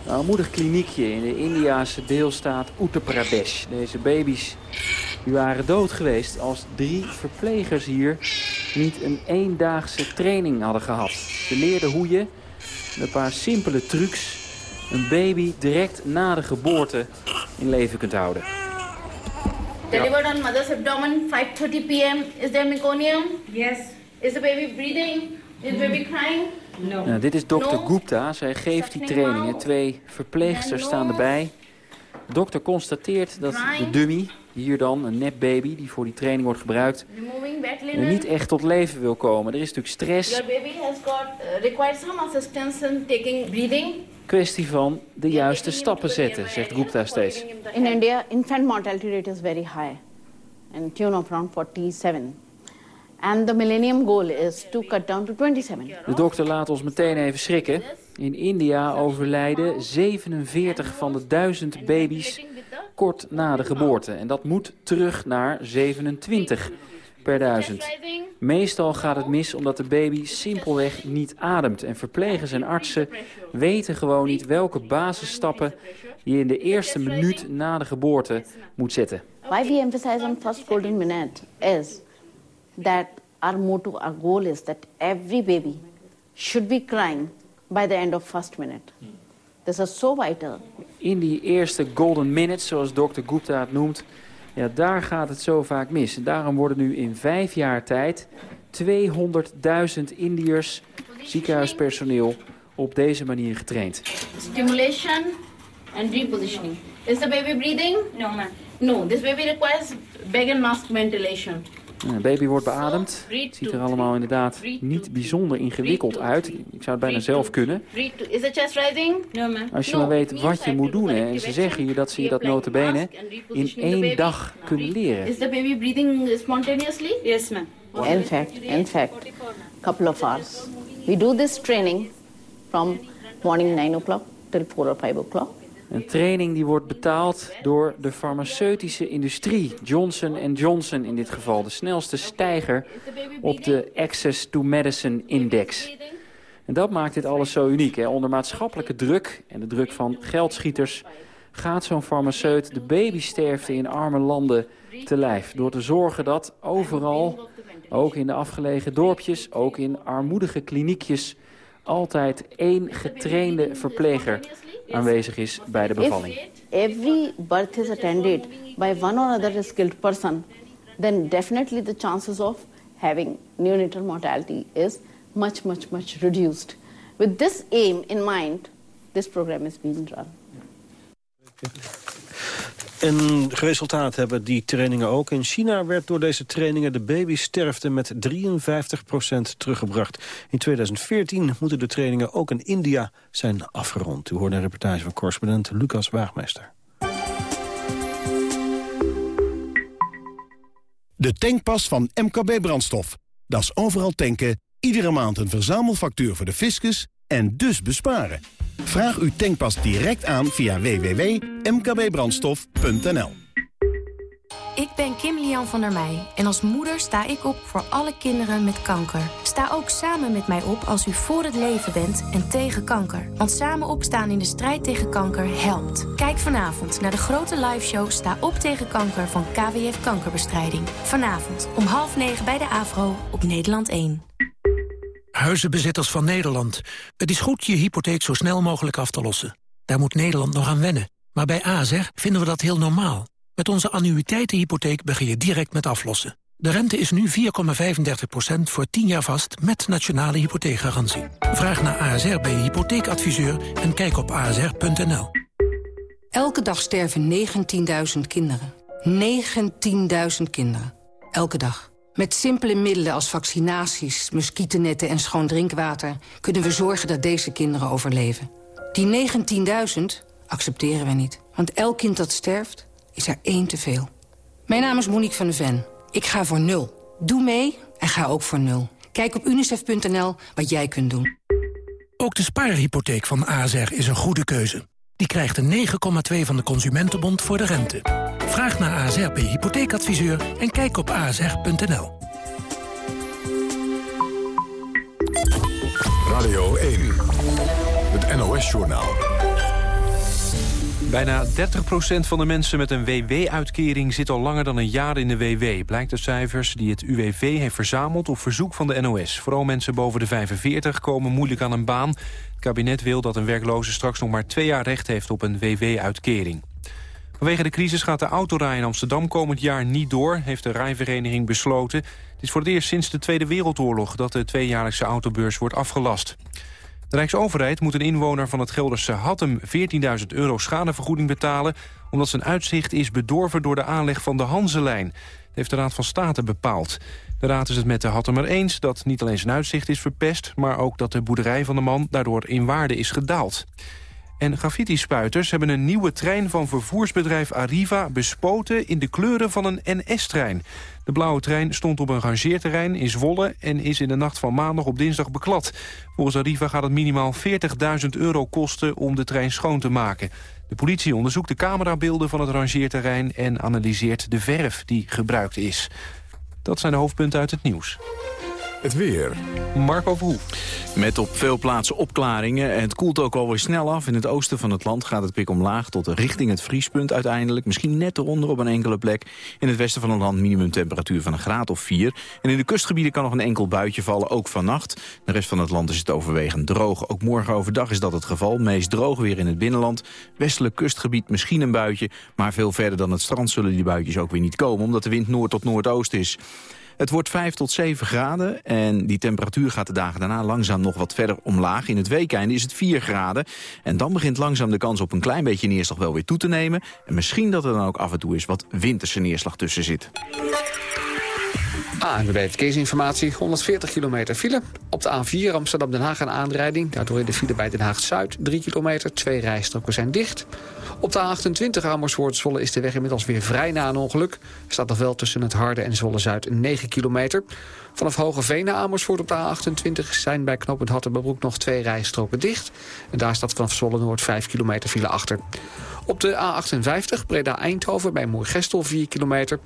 Speaker 22: Een moedig kliniekje in de Indiase deelstaat Uttar Pradesh. Deze baby's die waren dood geweest als drie verplegers hier niet een eendaagse training hadden gehad. Ze leerden hoe je, met een paar simpele trucs, een baby direct na de geboorte in leven kunt houden.
Speaker 23: Delivered on mother's abdomen, 5.30 p.m. Is there meconium? Yes. Is the baby breathing? Is the baby crying? No.
Speaker 22: Nou, dit is dokter Gupta. Zij geeft die trainingen. Twee verpleegsters staan erbij. De dokter constateert dat de dummy, hier dan een nepbaby die voor die training wordt gebruikt, niet echt tot leven wil komen. Er is natuurlijk stress.
Speaker 23: Your baby has got, uh, required some assistance in taking breathing.
Speaker 22: Kwestie van de juiste stappen zetten, zegt Gupta steeds.
Speaker 23: In India, infant mortality rate is very high, and tune of around 47. And the millennium goal is to cut down to 27.
Speaker 22: De dokter laat ons meteen even schrikken. In India overlijden 47 van de 1000 baby's kort na de geboorte. En dat moet terug naar 27 per duizend. Meestal gaat het mis omdat de baby simpelweg niet ademt. En verplegers en artsen weten gewoon niet welke basisstappen je in de eerste minuut na de geboorte moet zetten.
Speaker 23: Why we emphasize on first golden minute is that our motto, our goal is that every baby should be crying by the end of first minute. This is so vital.
Speaker 22: In die eerste golden minutes, zoals dokter Gupta het noemt, ja, daar gaat het zo vaak mis. En daarom worden nu in vijf jaar tijd 200.000 Indiërs, ziekenhuispersoneel, op deze manier getraind.
Speaker 23: Stimulation and repositioning. Is the baby breathing? No, ma'am. No, this baby requires bag and mask ventilation.
Speaker 22: Een baby wordt beademd. Het ziet er allemaal inderdaad niet bijzonder ingewikkeld uit. Ik zou het bijna zelf kunnen. Als je maar weet wat je moet doen. Hè. En ze zeggen hier dat ze je dat notabene in één dag kunnen leren.
Speaker 23: Is the baby breathing spontaneously? Yes, ma'am. In fact, in fact, couple of hours. We do this training from morning 9 o'clock till 4 or 5 o'clock.
Speaker 22: Een training die wordt betaald door de farmaceutische industrie. Johnson Johnson in dit geval. De snelste stijger op de Access to Medicine Index. En dat maakt dit alles zo uniek. Hè? Onder maatschappelijke druk en de druk van geldschieters... gaat zo'n farmaceut de babysterfte in arme landen te lijf. Door te zorgen dat overal, ook in de afgelegen dorpjes... ook in armoedige kliniekjes altijd één getrainde verpleger aanwezig is bij de bevalling.
Speaker 23: If every birth is attended by one or other skilled person, then definitely the chances of having neonatal mortality is much, much, much reduced. With this aim in mind, this program is being run.
Speaker 8: Een resultaat hebben die trainingen ook. In China werd door deze trainingen de babysterfte met 53% teruggebracht. In 2014 moeten de trainingen ook in India zijn afgerond. U hoort een reportage van correspondent Lucas Waagmeester.
Speaker 7: De tankpas van MKB Brandstof. Dat is overal tanken, iedere maand een verzamelfactuur voor de fiscus en dus besparen. Vraag uw tankpas direct aan via www.mkbbrandstof.nl.
Speaker 24: Ik ben Kim Lian van der Meij en als moeder sta ik op voor alle kinderen met kanker. Sta ook samen met mij op als u voor het leven bent en tegen kanker. Want samen opstaan in de strijd tegen kanker helpt. Kijk vanavond naar de grote liveshow Sta op tegen kanker van KWF Kankerbestrijding. Vanavond om half negen bij de AVRO op Nederland 1.
Speaker 25: Huizenbezitters van Nederland. Het is goed je hypotheek zo snel mogelijk af te lossen. Daar moet Nederland nog aan wennen. Maar bij ASR vinden we dat heel normaal. Met onze annuïteitenhypotheek begin je direct met aflossen. De rente is nu 4,35% voor 10 jaar vast met nationale hypotheekgarantie. Vraag naar ASR bij hypotheekadviseur en kijk op asr.nl.
Speaker 26: Elke dag sterven 19.000 kinderen. 19.000 kinderen. Elke dag. Met simpele middelen als vaccinaties, muggennetten en schoon drinkwater... kunnen we zorgen dat deze kinderen overleven. Die 19.000 accepteren we niet. Want elk kind dat sterft, is er één te veel. Mijn naam is Monique van de Ven. Ik ga voor nul. Doe mee en ga ook voor nul. Kijk op unicef.nl wat jij kunt doen.
Speaker 25: Ook de spaarhypotheek van ASR is een goede keuze. Die krijgt een 9,2 van de Consumentenbond voor de rente. Vraag naar ASR bij hypotheekadviseur en kijk op asr.nl.
Speaker 1: Radio 1, het NOS-journaal.
Speaker 2: Bijna 30% van de mensen met een WW-uitkering zit al langer dan een jaar in de WW. Blijkt uit cijfers die het UWV heeft verzameld op verzoek van de NOS. Vooral mensen boven de 45 komen moeilijk aan een baan. Het kabinet wil dat een werkloze straks nog maar twee jaar recht heeft op een WW-uitkering. Vanwege de crisis gaat de autorij in Amsterdam komend jaar niet door, heeft de rijvereniging besloten. Het is voor het eerst sinds de Tweede Wereldoorlog dat de tweejaarlijkse autobeurs wordt afgelast. De Rijksoverheid moet een inwoner van het Gelderse Hattem 14.000 euro schadevergoeding betalen... omdat zijn uitzicht is bedorven door de aanleg van de Hanselijn. Dat heeft de Raad van State bepaald. De Raad is het met de Hattemer eens dat niet alleen zijn uitzicht is verpest... maar ook dat de boerderij van de man daardoor in waarde is gedaald. En graffiti-spuiters hebben een nieuwe trein van vervoersbedrijf Arriva bespoten in de kleuren van een NS-trein. De blauwe trein stond op een rangeerterrein in Zwolle en is in de nacht van maandag op dinsdag beklad. Volgens Arriva gaat het minimaal 40.000 euro kosten om de trein schoon te maken. De politie onderzoekt de camerabeelden van het rangeerterrein en analyseert de verf die gebruikt is. Dat zijn de hoofdpunten uit het nieuws.
Speaker 1: Het weer.
Speaker 2: Marco Verhoef.
Speaker 27: Met op veel plaatsen opklaringen. Het koelt ook alweer snel af. In het oosten van het land gaat het pik omlaag tot richting het vriespunt uiteindelijk. Misschien net eronder op een enkele plek. In het westen van het land minimumtemperatuur van een graad of 4. En in de kustgebieden kan nog een enkel buitje vallen, ook vannacht. De rest van het land is het overwegend droog. Ook morgen overdag is dat het geval. Meest droog weer in het binnenland. Westelijk kustgebied misschien een buitje. Maar veel verder dan het strand zullen die buitjes ook weer niet komen. Omdat de wind noord tot noordoost is. Het wordt 5 tot 7 graden en die temperatuur gaat de dagen daarna langzaam nog wat verder omlaag. In het weekende is het 4 graden en dan begint langzaam de kans op een klein beetje neerslag wel weer toe te nemen. En misschien dat er dan ook af en toe eens wat winterse neerslag tussen zit.
Speaker 3: ANWB Verkeersinformatie, 140 kilometer file. Op de A4 Amsterdam-Den Haag een aanrijding. Daardoor in de file bij Den Haag-Zuid, 3 kilometer. Twee rijstroken zijn dicht. Op de A28 Amersfoort-Zwolle is de weg inmiddels weer vrij na een ongeluk. Staat nog wel tussen het Harde en Zwolle-Zuid 9 kilometer. Vanaf Hogeveen naar Amersfoort op de A28 zijn bij knooppunt Hattenbroek nog twee rijstroken dicht. En daar staat vanaf Zwolle-Noord 5 kilometer file achter. Op de A58 Breda-Eindhoven bij Moergestel 4 kilometer.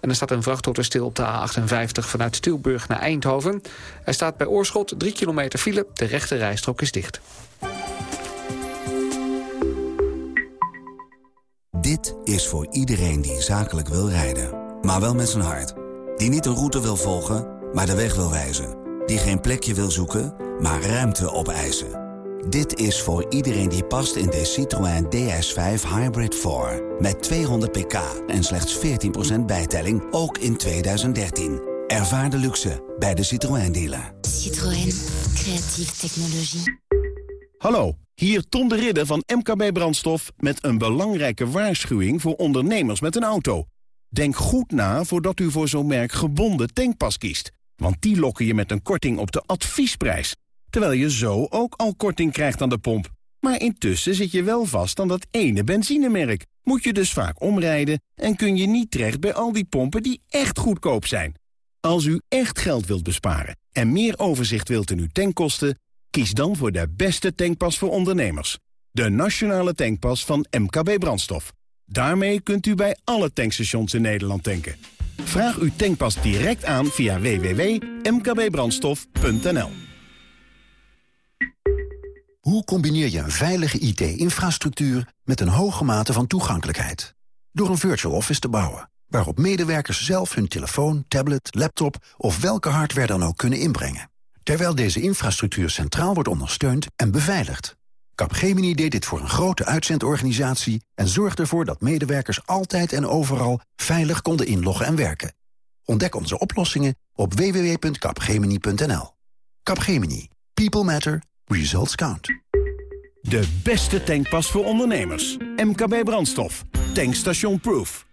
Speaker 3: En er staat een vrachtauto stil op de A58 vanuit Tilburg naar Eindhoven. Er staat bij Oorschot 3 kilometer file. De rechte rijstrook is dicht.
Speaker 4: Dit is voor iedereen die zakelijk wil rijden. Maar wel met zijn hart. Die niet een route wil volgen, maar de weg wil wijzen. Die geen plekje wil zoeken, maar ruimte opeisen. Dit is voor iedereen die past in de Citroën DS5 Hybrid 4. Met 200 pk en slechts 14% bijtelling, ook in 2013. Ervaar de luxe bij de Citroën dealer.
Speaker 28: Citroën, creatieve technologie.
Speaker 7: Hallo, hier Tom de Ridder van MKB Brandstof... met een belangrijke waarschuwing voor ondernemers met een auto. Denk goed na voordat u voor zo'n merk gebonden tankpas kiest. Want die lokken je met een korting op de adviesprijs terwijl je zo ook al korting krijgt aan de pomp. Maar intussen zit je wel vast aan dat ene benzinemerk. Moet je dus vaak omrijden en kun je niet terecht bij al die pompen die echt goedkoop zijn. Als u echt geld wilt besparen en meer overzicht wilt in uw tankkosten... kies dan voor de beste tankpas voor ondernemers. De nationale tankpas van MKB Brandstof. Daarmee kunt u bij alle tankstations in Nederland tanken. Vraag uw tankpas direct aan via www.mkbbrandstof.nl.
Speaker 29: Hoe combineer je een veilige IT-infrastructuur met een hoge mate van toegankelijkheid? Door een virtual office te bouwen, waarop medewerkers zelf hun telefoon, tablet, laptop of welke hardware dan ook kunnen inbrengen. Terwijl deze infrastructuur centraal wordt ondersteund en beveiligd. Capgemini deed dit voor een grote uitzendorganisatie en zorgde ervoor dat medewerkers altijd en overal veilig konden inloggen en werken. Ontdek onze oplossingen op www.capgemini.nl. Capgemini. People matter. Results count.
Speaker 7: De beste tankpas voor ondernemers. MKB Brandstof. Tankstation Proof.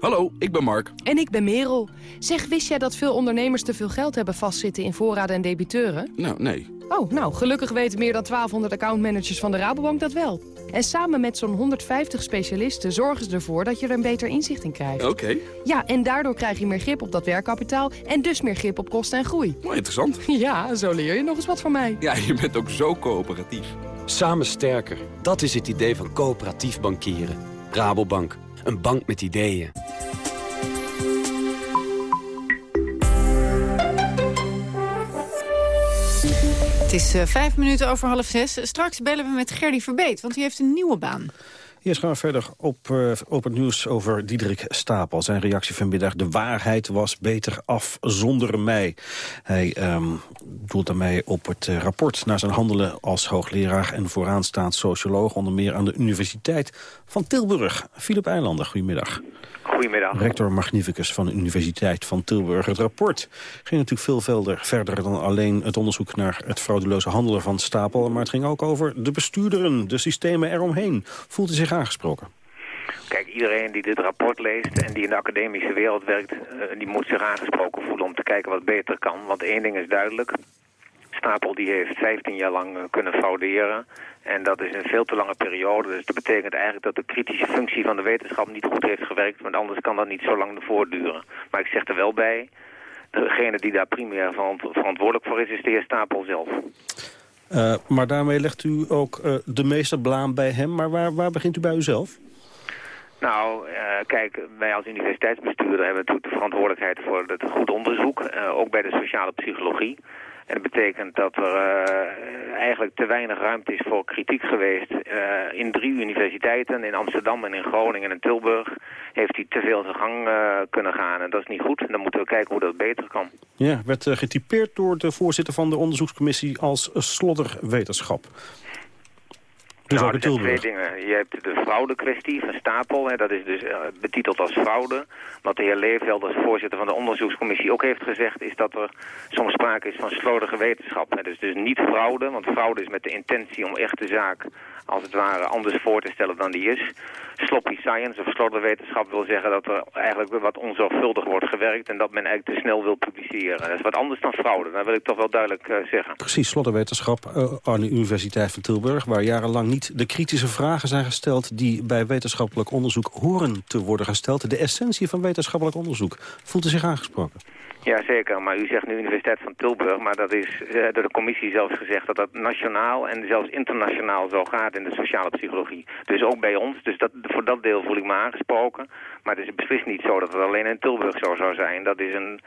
Speaker 30: Hallo, ik ben Mark.
Speaker 31: En ik ben Merel. Zeg, wist jij dat veel ondernemers te veel geld hebben vastzitten in voorraden en debiteuren?
Speaker 30: Nou, nee.
Speaker 31: Oh, nou, gelukkig weten meer dan 1200 accountmanagers van de Rabobank dat wel. En samen met zo'n 150 specialisten zorgen ze ervoor dat je er een beter inzicht in krijgt.
Speaker 30: Oké.
Speaker 31: Ja, en daardoor krijg je meer grip op dat werkkapitaal en dus meer grip op kosten en groei.
Speaker 30: Mooi interessant.
Speaker 31: Ja, zo leer je nog eens wat van mij.
Speaker 30: Ja, je bent ook zo coöperatief.
Speaker 32: Samen sterker. Dat is het idee van coöperatief bankieren. Rabobank. Een bank met ideeën.
Speaker 9: Het is uh, vijf minuten over half zes. Straks bellen we met Gerdy Verbeet, want die heeft een nieuwe baan.
Speaker 8: Eerst gaan we verder op, uh, op het nieuws over Diederik Stapel. Zijn reactie vanmiddag, de waarheid was beter af zonder mij. Hij um, doelt daarmee op het uh, rapport naar zijn handelen als hoogleraar... en vooraanstaand socioloog, onder meer aan de Universiteit van Tilburg. Philip Eilander, goedemiddag.
Speaker 33: Goedemiddag.
Speaker 8: Rector Magnificus van de Universiteit van Tilburg. Het rapport ging natuurlijk veel verder, verder dan alleen het onderzoek naar het frauduloze handelen van Stapel. Maar het ging ook over de bestuurderen, de systemen eromheen. Voelt u zich aangesproken?
Speaker 33: Kijk, iedereen die dit rapport leest en die in de academische wereld werkt... Uh, die moet zich aangesproken voelen om te kijken wat beter kan. Want één ding is duidelijk. Stapel die heeft 15 jaar lang uh, kunnen frauderen. En dat is een veel te lange periode. Dus dat betekent eigenlijk dat de kritische functie van de wetenschap niet goed heeft gewerkt. Want anders kan dat niet zo lang voortduren. Maar ik zeg er wel bij, degene die daar primair verantwoordelijk voor is, is de heer Stapel zelf.
Speaker 8: Uh, maar daarmee legt u ook uh, de meeste blaam bij hem. Maar waar, waar begint u bij uzelf?
Speaker 33: Nou, uh, kijk, wij als universiteitsbestuurder hebben natuurlijk de verantwoordelijkheid voor het goed onderzoek. ook bij de sociale psychologie. En dat betekent dat er uh, eigenlijk te weinig ruimte is voor kritiek geweest. Uh, in drie universiteiten, in Amsterdam en in Groningen en in Tilburg, heeft hij te veel zijn gang uh, kunnen gaan. En dat is niet goed. En dan moeten we kijken hoe dat beter kan.
Speaker 8: Ja, werd getypeerd door de voorzitter van de onderzoekscommissie als slodderwetenschap.
Speaker 33: Dus nou, er zijn twee dingen. Je hebt de fraudekwestie van Stapel. Hè, dat is dus uh, betiteld als fraude. Wat de heer Leefveld als voorzitter van de onderzoekscommissie ook heeft gezegd... is dat er soms sprake is van slordige wetenschap. Hè. Dus, dus niet fraude, want fraude is met de intentie om echt de zaak... als het ware anders voor te stellen dan die is. Sloppy science of slodderwetenschap wil zeggen dat er eigenlijk wat onzorgvuldig wordt gewerkt... en dat men eigenlijk te snel wil publiceren. Dat is wat anders dan fraude, dat wil ik toch wel duidelijk uh, zeggen.
Speaker 8: Precies, slodderwetenschap uh, aan de Universiteit van Tilburg... waar jarenlang niet de kritische vragen zijn gesteld... die bij wetenschappelijk onderzoek horen te worden gesteld. De essentie van wetenschappelijk onderzoek. Voelt u zich aangesproken?
Speaker 33: Ja, zeker. Maar u zegt nu Universiteit van Tilburg, maar dat is uh, door de commissie zelfs gezegd dat dat nationaal en zelfs internationaal zo gaat in de sociale psychologie. Dus ook bij ons. Dus dat, voor dat deel voel ik me aangesproken. Maar het is beslist niet zo dat het alleen in Tilburg zo zou zijn. Dat is een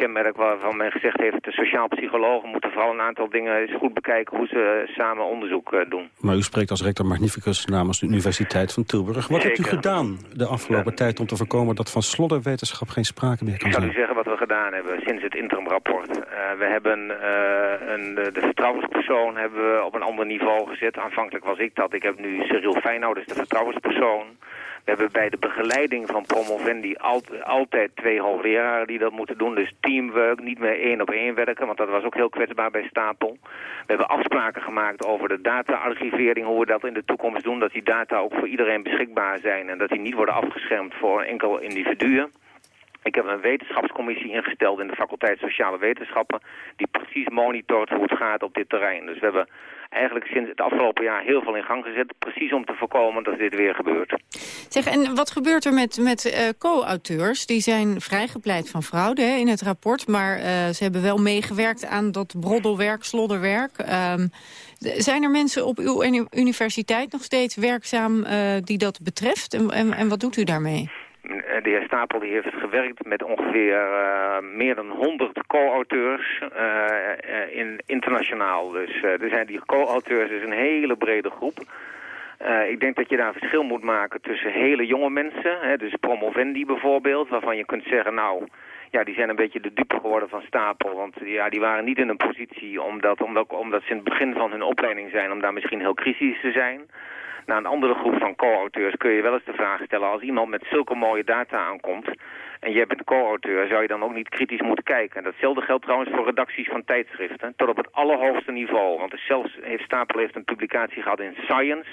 Speaker 33: kenmerk waarvan men gezegd heeft... de sociaal psychologen moeten vooral een aantal dingen eens goed bekijken... hoe ze samen onderzoek uh, doen.
Speaker 8: Maar u spreekt als rector magnificus namens de Universiteit van Tilburg. Wat Zeker. hebt u gedaan de afgelopen ja. tijd om te voorkomen... dat van slodderwetenschap geen sprake meer kan zijn?
Speaker 33: Ik zal u zeggen wat we gedaan hebben sinds het interimrapport. Uh, we hebben uh, een, de, vertrouwenspersoon hebben we op een ander niveau gezet. Aanvankelijk was ik dat. Ik heb nu Cyril Feyenoord, dus de vertrouwenspersoon... Hebben bij de begeleiding van promovendi altijd, twee hoogleraren die dat moeten doen. Dus teamwork, niet meer één op één werken, want dat was ook heel kwetsbaar bij Stapel. We hebben afspraken gemaakt over de data-archivering, hoe we dat in de toekomst doen. Dat die data ook voor iedereen beschikbaar zijn en dat die niet worden afgeschermd voor enkel individu. Ik heb een wetenschapscommissie ingesteld in de faculteit Sociale Wetenschappen... die precies monitort hoe het gaat op dit terrein. Dus we hebben eigenlijk sinds het afgelopen jaar heel veel in gang gezet... precies om te voorkomen dat dit weer gebeurt.
Speaker 9: Zeg, en wat gebeurt er met, met uh, co-auteurs? Die zijn vrijgepleit van fraude hè, in het rapport... maar uh, ze hebben wel meegewerkt aan dat broddelwerk, slodderwerk. Um, zijn er mensen op uw universiteit nog steeds werkzaam uh, die dat betreft? En, en wat doet u daarmee?
Speaker 33: De heer Stapel die heeft gewerkt met ongeveer uh, meer dan 100 co-auteurs uh, in, internationaal. Dus er zijn die co-auteurs is een hele brede groep. ik denk dat je daar verschil moet maken tussen hele jonge mensen, hè, dus promovendi bijvoorbeeld, waarvan je kunt zeggen, nou, ja, die zijn een beetje de dupe geworden van Stapel. Want ja, die waren niet in een positie, omdat, omdat, omdat ze in het begin van hun opleiding zijn, om daar misschien heel kritisch te zijn. Naar een andere groep van co-auteurs kun je wel eens de vraag stellen... als iemand met zulke mooie data aankomt en jij bent co-auteur... zou je dan ook niet kritisch moeten kijken. En datzelfde geldt trouwens voor redacties van tijdschriften... tot op het allerhoogste niveau. Want zelfs heeft Stapel heeft een publicatie gehad in Science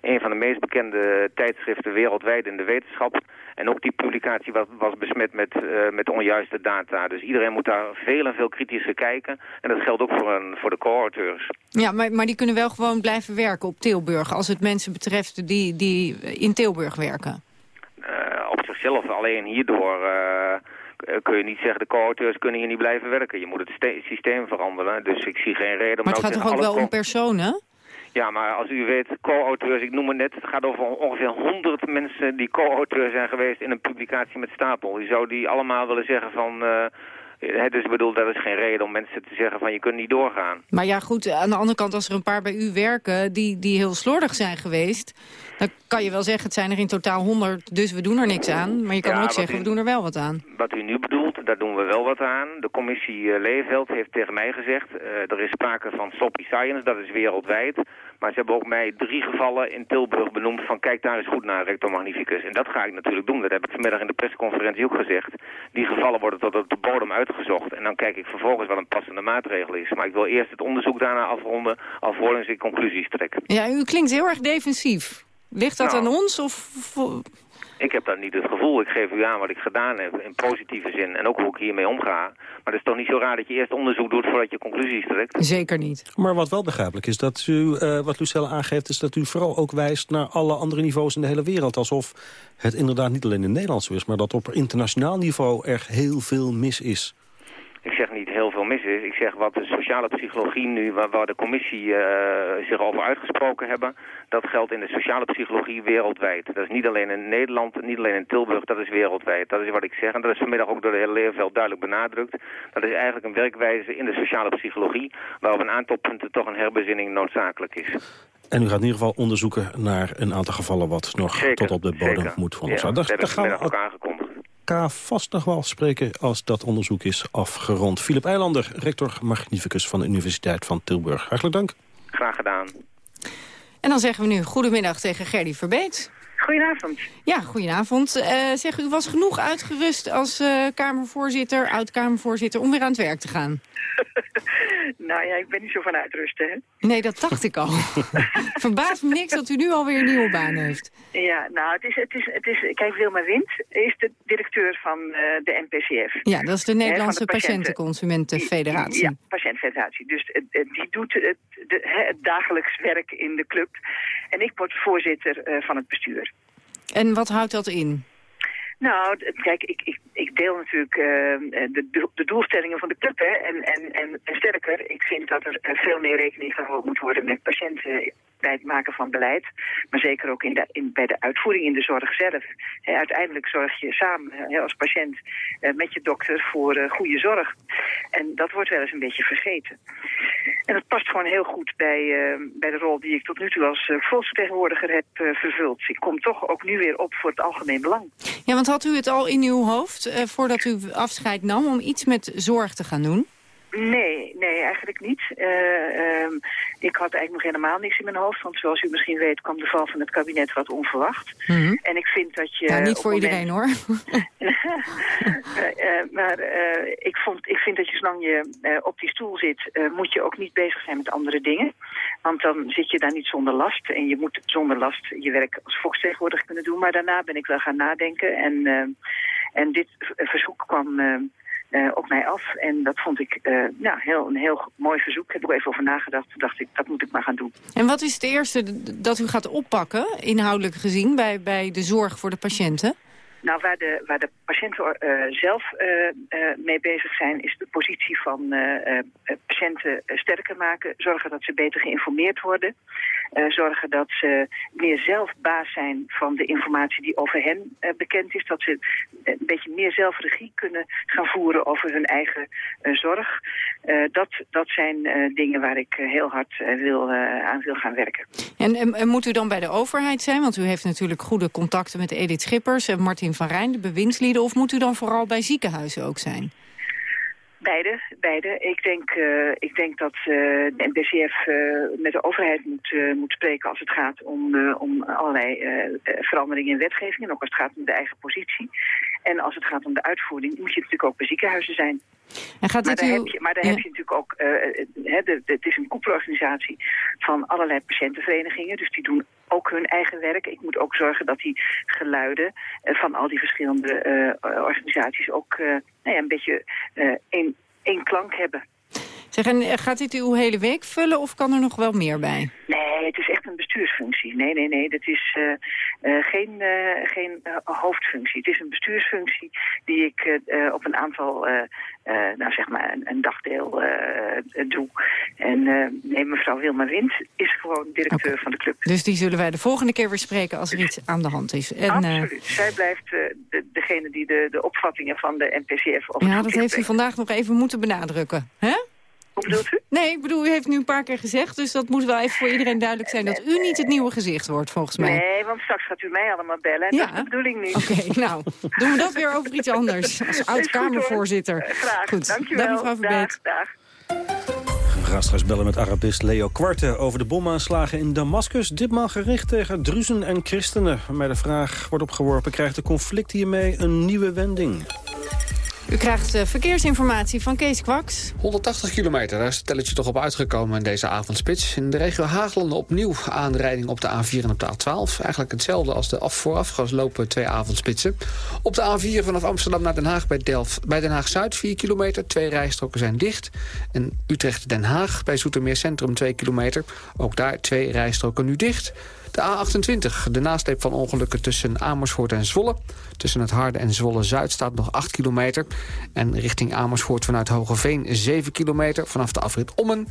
Speaker 33: een van de meest bekende tijdschriften wereldwijd in de wetenschap. En ook die publicatie was, was besmet met, uh, met onjuiste data. Dus iedereen moet daar veel en veel kritischer kijken. En dat geldt ook voor, een, voor de co-auteurs.
Speaker 9: Ja, maar, maar die kunnen wel gewoon blijven werken op Tilburg... als het mensen betreft die, die in Tilburg werken?
Speaker 33: Uh, op zichzelf alleen hierdoor... Uh, kun je niet zeggen, de co-auteurs kunnen hier niet blijven werken. Je moet het systeem veranderen, dus ik zie geen reden...
Speaker 9: Maar het gaat toch ook wel om personen?
Speaker 33: Ja, maar als u weet, co-auteurs, ik noem het net, het gaat over ongeveer 100 mensen die co-auteur zijn geweest in een publicatie met Stapel. Je zou die allemaal willen zeggen van... Uh, dus ik bedoel, dat is geen reden om mensen te zeggen van je kunt niet doorgaan.
Speaker 9: Maar ja goed, aan de andere kant als er een paar bij u werken die, die heel slordig zijn geweest... dan kan je wel zeggen het zijn er in totaal 100, dus we doen er niks aan. Maar je kan ook zeggen we doen er wel wat aan.
Speaker 33: Wat u nu bedoelt, daar doen we wel wat aan. De commissie uh, Leefveld heeft tegen mij gezegd... Uh, er is sprake van sloppy science, dat is wereldwijd... Maar ze hebben ook mij drie gevallen in Tilburg benoemd van kijk daar eens goed naar, rector magnificus. En dat ga ik natuurlijk doen. Dat heb ik vanmiddag in de persconferentie ook gezegd. Die gevallen worden tot op de bodem uitgezocht. En dan kijk ik vervolgens wat een passende maatregel is. Maar ik wil eerst het onderzoek daarna afronden, alvorens ik conclusies trek.
Speaker 9: Ja, u klinkt heel erg defensief. Ligt dat nou, aan ons of...
Speaker 33: Ik heb dat niet het gevoel. Ik geef u aan wat ik gedaan heb in positieve zin en ook hoe ik hiermee omga. Maar het is toch niet zo raar dat je eerst onderzoek doet voordat je conclusies trekt?
Speaker 9: Zeker niet.
Speaker 8: Maar wat wel begrijpelijk is, dat u, uh, wat Lucelle aangeeft... is dat u vooral ook wijst naar alle andere niveaus in de hele wereld. Alsof het inderdaad niet alleen in Nederland zo is... maar dat op internationaal niveau er heel veel mis is.
Speaker 33: Ik zeg niet heel veel mis is. Ik zeg wat de sociale psychologie nu, waar, waar de commissie uh, zich over uitgesproken hebben... dat geldt in de sociale psychologie wereldwijd. Dat is niet alleen in Nederland, niet alleen in Tilburg, dat is wereldwijd. Dat is wat ik zeg en dat is vanmiddag ook door de heer Leerveld duidelijk benadrukt. Dat is eigenlijk een werkwijze in de sociale psychologie... waar op een aantal punten toch een herbezinning noodzakelijk is.
Speaker 8: En u gaat in ieder geval onderzoeken naar een aantal gevallen... wat nog
Speaker 33: zeker,
Speaker 8: tot op de bodem
Speaker 33: zeker.
Speaker 8: moet
Speaker 33: worden.
Speaker 8: Ja,
Speaker 33: dat, dat gaan we ook aangekondigd
Speaker 8: vast nog wel spreken als dat onderzoek is afgerond. Philip Eilander, rector magnificus van de Universiteit van Tilburg. Hartelijk dank.
Speaker 33: Graag gedaan.
Speaker 9: En dan zeggen we nu goedemiddag tegen Gerdy Verbeet.
Speaker 34: Goedenavond.
Speaker 9: Ja, goedenavond. Uh, zeg, u was genoeg uitgerust als uh, Kamervoorzitter, oud-Kamervoorzitter, om weer aan het werk te gaan.
Speaker 34: nou ja, ik ben niet zo van uitrusten, hè?
Speaker 9: Nee, dat dacht ik al. Verbaast me niks dat u nu alweer een nieuwe baan heeft.
Speaker 34: Ja, nou, het is, het is, het is kijk, Wilma Wind is de directeur van uh, de NPCF.
Speaker 9: Ja, dat is de Nederlandse de Patiëntenconsumentenfederatie.
Speaker 34: Ja, patiëntfederatie. Dus die doet het, de, het dagelijks werk in de club. En ik word voorzitter uh, van het bestuur.
Speaker 9: En wat houdt dat in?
Speaker 34: Nou, kijk, ik, ik, ik deel natuurlijk uh, de, de doelstellingen van de club. Hè, en, en, en, sterker, ik vind dat er veel meer rekening gehouden moet worden met patiënten bij het maken van beleid. Maar zeker ook in de, in, bij de uitvoering in de zorg zelf. Uiteindelijk zorg je samen als patiënt uh, met je dokter voor uh, goede zorg. En dat wordt wel eens een beetje vergeten. En dat past gewoon heel goed bij, uh, bij de rol die ik tot nu toe als volksvertegenwoordiger heb vervuld. Ik kom toch ook nu weer op voor het algemeen belang.
Speaker 9: Ja, want had u het al in uw hoofd voordat u afscheid nam om iets met zorg te gaan doen?
Speaker 34: Nee, nee, eigenlijk niet. Uh, uh, ik had eigenlijk nog helemaal niks in mijn hoofd. Want zoals u misschien weet kwam de val van het kabinet wat onverwacht.
Speaker 9: Mm -hmm.
Speaker 34: En ik vind dat je...
Speaker 9: Ja, niet voor iedereen hoor.
Speaker 34: uh, maar ik, vond, ik vind dat je zolang je op die stoel zit, moet je ook niet bezig zijn met andere dingen. Want dan zit je daar niet zonder last. En je moet zonder last je werk als volksvertegenwoordiger kunnen doen. Maar daarna ben ik wel gaan nadenken. En, en dit verzoek kwam uh, op mij af. En dat vond ik uh, ja, heel, een heel mooi verzoek. Ik heb er even over nagedacht. Toen dacht ik, dat moet ik maar gaan doen.
Speaker 9: En wat is het eerste dat u gaat oppakken, inhoudelijk gezien, bij, bij de zorg voor de patiënten?
Speaker 34: Nou, waar de, patiënten uh, zelf uh, uh, mee bezig zijn... is de positie van patiënten sterker maken. Zorgen dat ze beter geïnformeerd worden. zorgen dat ze meer zelf baas zijn van de informatie die over hen bekend is. Dat ze een beetje meer zelfregie kunnen gaan voeren over hun eigen zorg. dat, dat zijn dingen waar ik heel hard wil, aan wil gaan werken.
Speaker 9: En, en, en, moet u dan bij de overheid zijn? Want u heeft natuurlijk goede contacten met Edith Schippers en Martin van Rijn, de bewindslieden... of moet u dan vooral bij ziekenhuizen ook zijn?
Speaker 34: Beide, beide. Ik denk, uh, ik denk dat uh, de NBCF uh, eh, met de overheid moet, moet spreken als het gaat om, om allerlei veranderingen in wetgeving. En ook als het gaat om de eigen positie. En als het gaat om de uitvoering moet je natuurlijk ook bij ziekenhuizen zijn.
Speaker 9: En gaat
Speaker 34: maar,
Speaker 9: daar
Speaker 34: heb je, maar daar heb je natuurlijk ook, de, het is een koepelorganisatie van allerlei patiëntenverenigingen. Dus die doen ook hun eigen werk. Ik moet ook zorgen dat die geluiden van al die verschillende organisaties ook nou ja, een beetje één klank hebben.
Speaker 9: Zeg, en gaat dit uw hele week vullen of kan er nog wel meer bij?
Speaker 34: Nee, het is echt een bestuursfunctie. Nee, nee, nee, dat is uh, uh, geen, uh, geen hoofdfunctie. Het is een bestuursfunctie die ik op een aantal, nou zeg maar, een, een dagdeel doe. En nee, mevrouw Wilma Wind is gewoon directeur van de club.
Speaker 9: Dus die zullen wij de volgende keer weer spreken als er iets aan de hand is.
Speaker 34: En, Absoluut. Zij blijft de, degene die de, de opvattingen van de NPCF...
Speaker 9: Ja, dat heeft u vandaag nog even moeten benadrukken. hè?
Speaker 34: Hoe bedoelt u?
Speaker 9: Nee, ik bedoel, u heeft nu een paar keer gezegd... dus dat moet wel even voor iedereen duidelijk zijn... dat u niet het nieuwe gezicht wordt, volgens mij.
Speaker 34: Nee, want straks gaat u mij allemaal bellen. En ja. dat is de bedoeling niet.
Speaker 9: Oké, nou, doen we dat weer over iets anders. Als oud-Kamervoorzitter.
Speaker 34: Graag,
Speaker 9: goed.
Speaker 34: dankjewel.
Speaker 9: Dag mevrouw.
Speaker 34: Dag, dag.
Speaker 8: We gaan straks bellen met Arabist Leo Kwarte over de bomaanslagen in Damascus. Ditmaal gericht tegen druzen en christenen. Waarmee de vraag wordt opgeworpen, krijgt de conflict hiermee een nieuwe wending?
Speaker 9: U krijgt uh, verkeersinformatie van Kees Kwaks.
Speaker 3: 180 kilometer, daar is het telletje toch op uitgekomen in deze avondspits. In de regio Haaglanden opnieuw aanrijding op de A4 en op de A12. Eigenlijk hetzelfde als de af voorafgeslopen twee avondspitsen. Op de A4 vanaf Amsterdam naar Den Haag bij, Delft, bij Den Haag-Zuid 4 kilometer. Twee rijstroken zijn dicht. En Utrecht-Den Haag bij Zoetermeer Centrum 2 kilometer. Ook daar twee rijstroken nu dicht. De A28, de nasleep van ongelukken tussen Amersfoort en Zwolle. Tussen het Harde en Zwolle-Zuid staat nog 8 kilometer. En richting Amersfoort vanuit Hogeveen 7 kilometer vanaf de afrit Ommen.